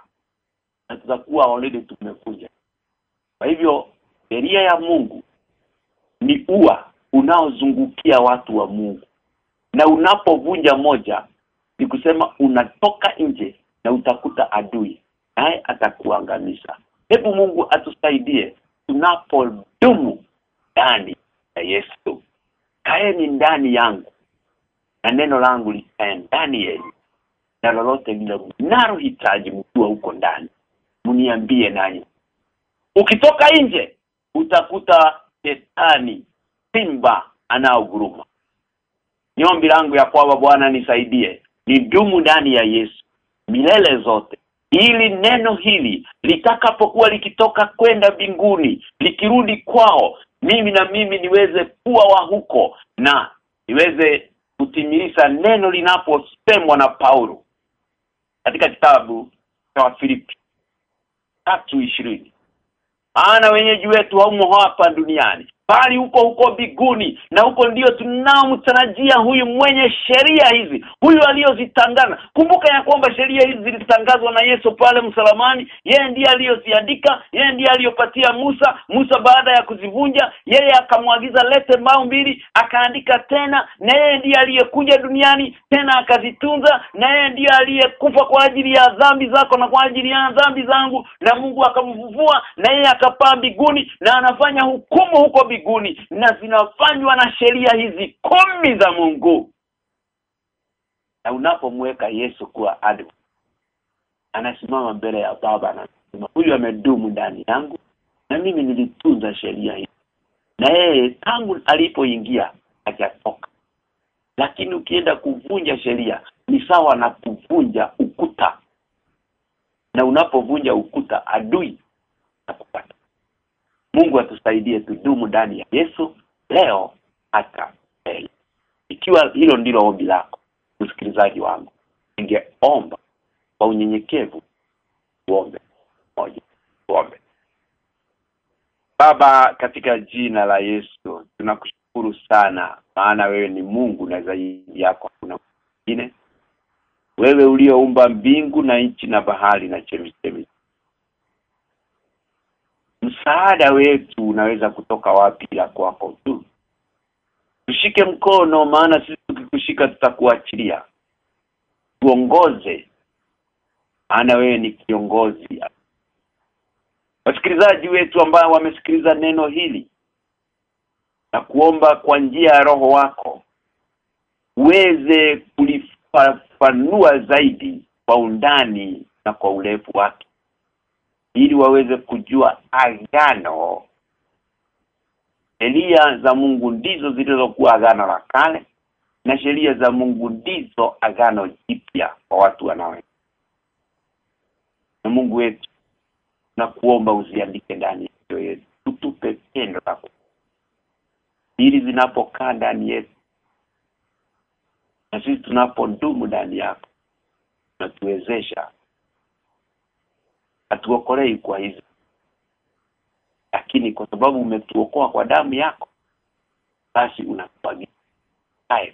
Na tutakuwa already tumekuja. Kwa hivyo sheria ya Mungu ni ua unaozungukia watu wa Mungu. Na unapovunja moja ni kusema unatoka nje na utakuta adui. Naye atakuangamiza. Hebu Mungu atusaidie tunapodumu ndani ya Yesu. Kaeni ndani yangu na neno langu likae ndani yenu. Na lolote lile mnalohitaji mkiwa huko ndani mniambie nanyi. Ukitoka nje utakuta shetani simba anaoguruma niombi langu ya kwamba bwana nisaidie nidumu ndani ya Yesu milele zote ili neno hili litakapokuwa likitoka kwenda binguni likirudi kwao mimi na mimi niweze kuwa wa huko na niweze kutimiliza neno linaposemwa na Paulo katika kitabu cha Filipi ana wenyeji wetu haumo hapa duniani bali huko huko biguni na huko ndio tunaomtarajia huyu mwenye sheria hizi huyu aliyozitangaza kumbuka ya kwamba sheria hizi zilitangazwa na Yesu pale msalamani yeye ndiye aliyoziandika yeye ndiye aliyopatia Musa Musa baada ya kuzivunja yeye akamwagiza lete mbao mbili akaandika tena na yeye ndiye aliyekuja duniani tena akazitunza na yeye ndiye aliyekufa kwa ajili ya dhambi zako na kwa ajili ya dhambi zangu na Mungu akamvuvua na yeye akapaa biguni na anafanya hukumu huko mbinguni na zinafanywa na sheria hizi kumi za Mungu. Na unapomweka Yesu kuwa adu anasimama mbele ya baba anasema huyu amedumu ndani yangu na mimi nilitunza sheria hii. Na yeye tangu alipoingia hajatoka. Lakini ukienda kuvunja sheria ni sawa na kuvunja ukuta. Na unapovunja ukuta adui Mungu atusaidie tudumu ndani ya Yesu leo hata mbele ikiwa hilo ndilo ombi lako msikilizaji wangu ningeomba kwa unyenyekevu uombe moja uombe. Baba katika jina la Yesu tunakushukuru sana maana wewe ni Mungu na zaidi yako hakuna mwingine wewe ulioumba mbingu na nchi na bahari na chemichemi msaada wetu unaweza kutoka wapi la kwako tu? Tushike mkono maana sisi tukikushika tutakuachilia. Tuongoze maana wewe ni kiongozi. Wasikilizaji wetu ambao wamesikiliza neno hili na kuomba kwa njia ya roho wako uweze kulifafanua zaidi kwa undani na kwa urefu wake ili waweze kujua agano sheria za Mungu ndizo zilizokuwa agano la kale na sheria za Mungu ndizo agano jipya kwa watu wanawe. na Mungu wetu na kuomba uziandike ndani ya yetu tutupe pendo lako ili zinapokaa ndani yetu na sisi tunapodumu ndani yako na hatuokolei kwa hizo. Lakini kwa sababu umetuokoa kwa damu yako basi unakupagia haya.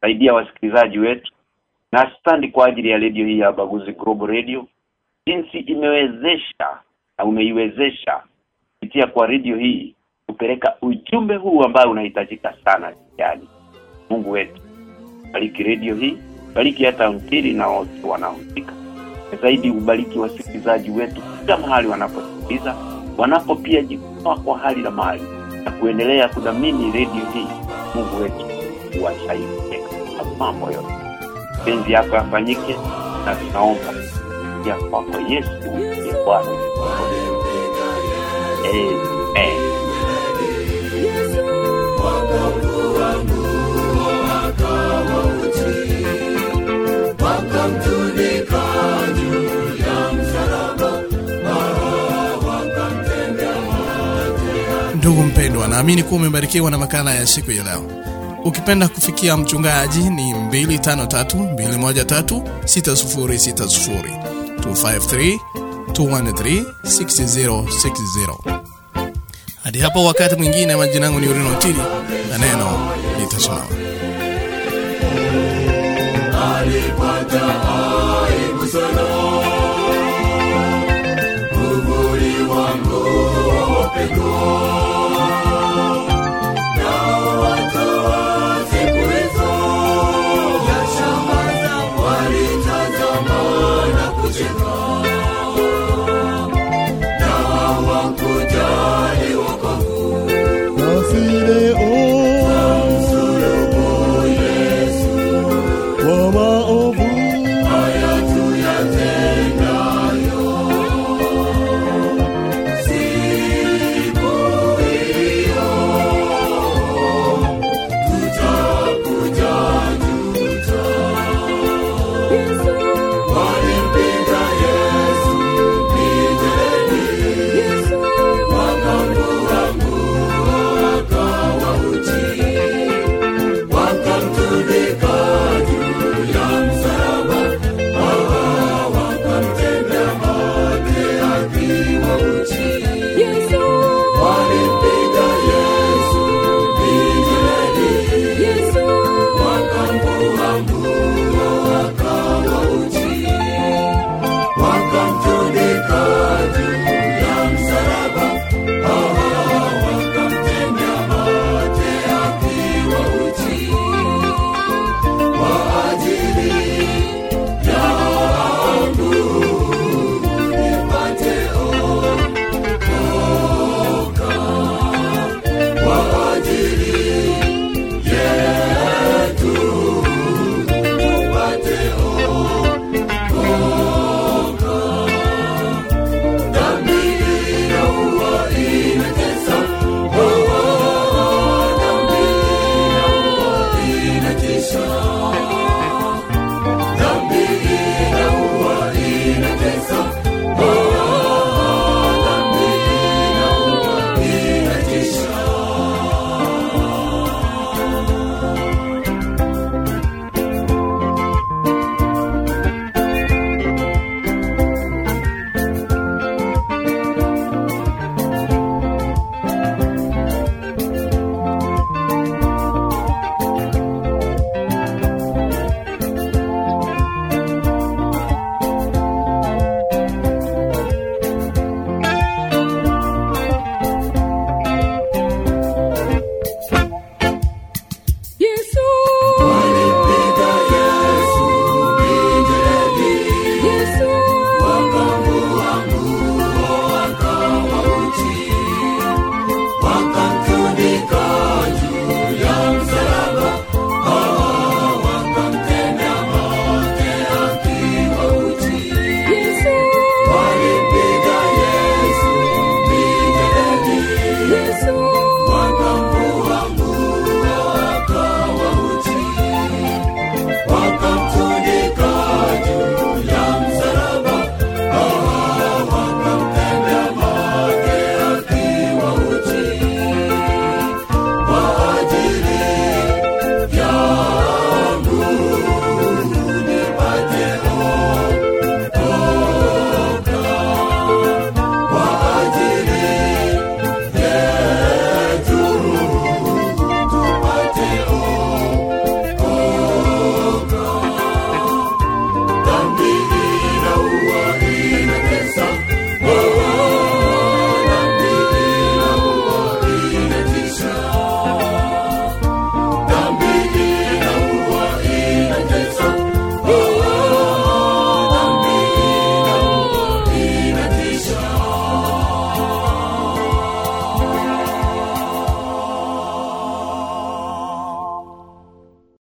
Saidia wasikilizaji wetu. Na standi kwa ajili ya redio hii ya Baguzi Global Radio. Jinsi imewezesha na umeiwezesha kupitia kwa redio hii kupeleka ujumbe huu ambao unahitajika sana yani Mungu wetu bariki redio hii bariki hata mtiri na wote wanaohusika zaidi ubariki wasikilizaji wetu kila mahali wanaposikiliza wanapo pia jikua kwa hali na mali na kuendelea kudhamini redio hii. Mungu wetu uwasaidie mambo yote. Penzi yako yafanyike na tunaomba ya kwako Yesu Bwana Ndugu mpendwa, naamini kuwa umebarikiwa na makala ya siku ya leo. Ukipenda kufikia mchungaji ni 253 213 6060 253 213 6060. Hadi hapo wakati mwingine, majina yangu ni Urino Tili na neno litasimama.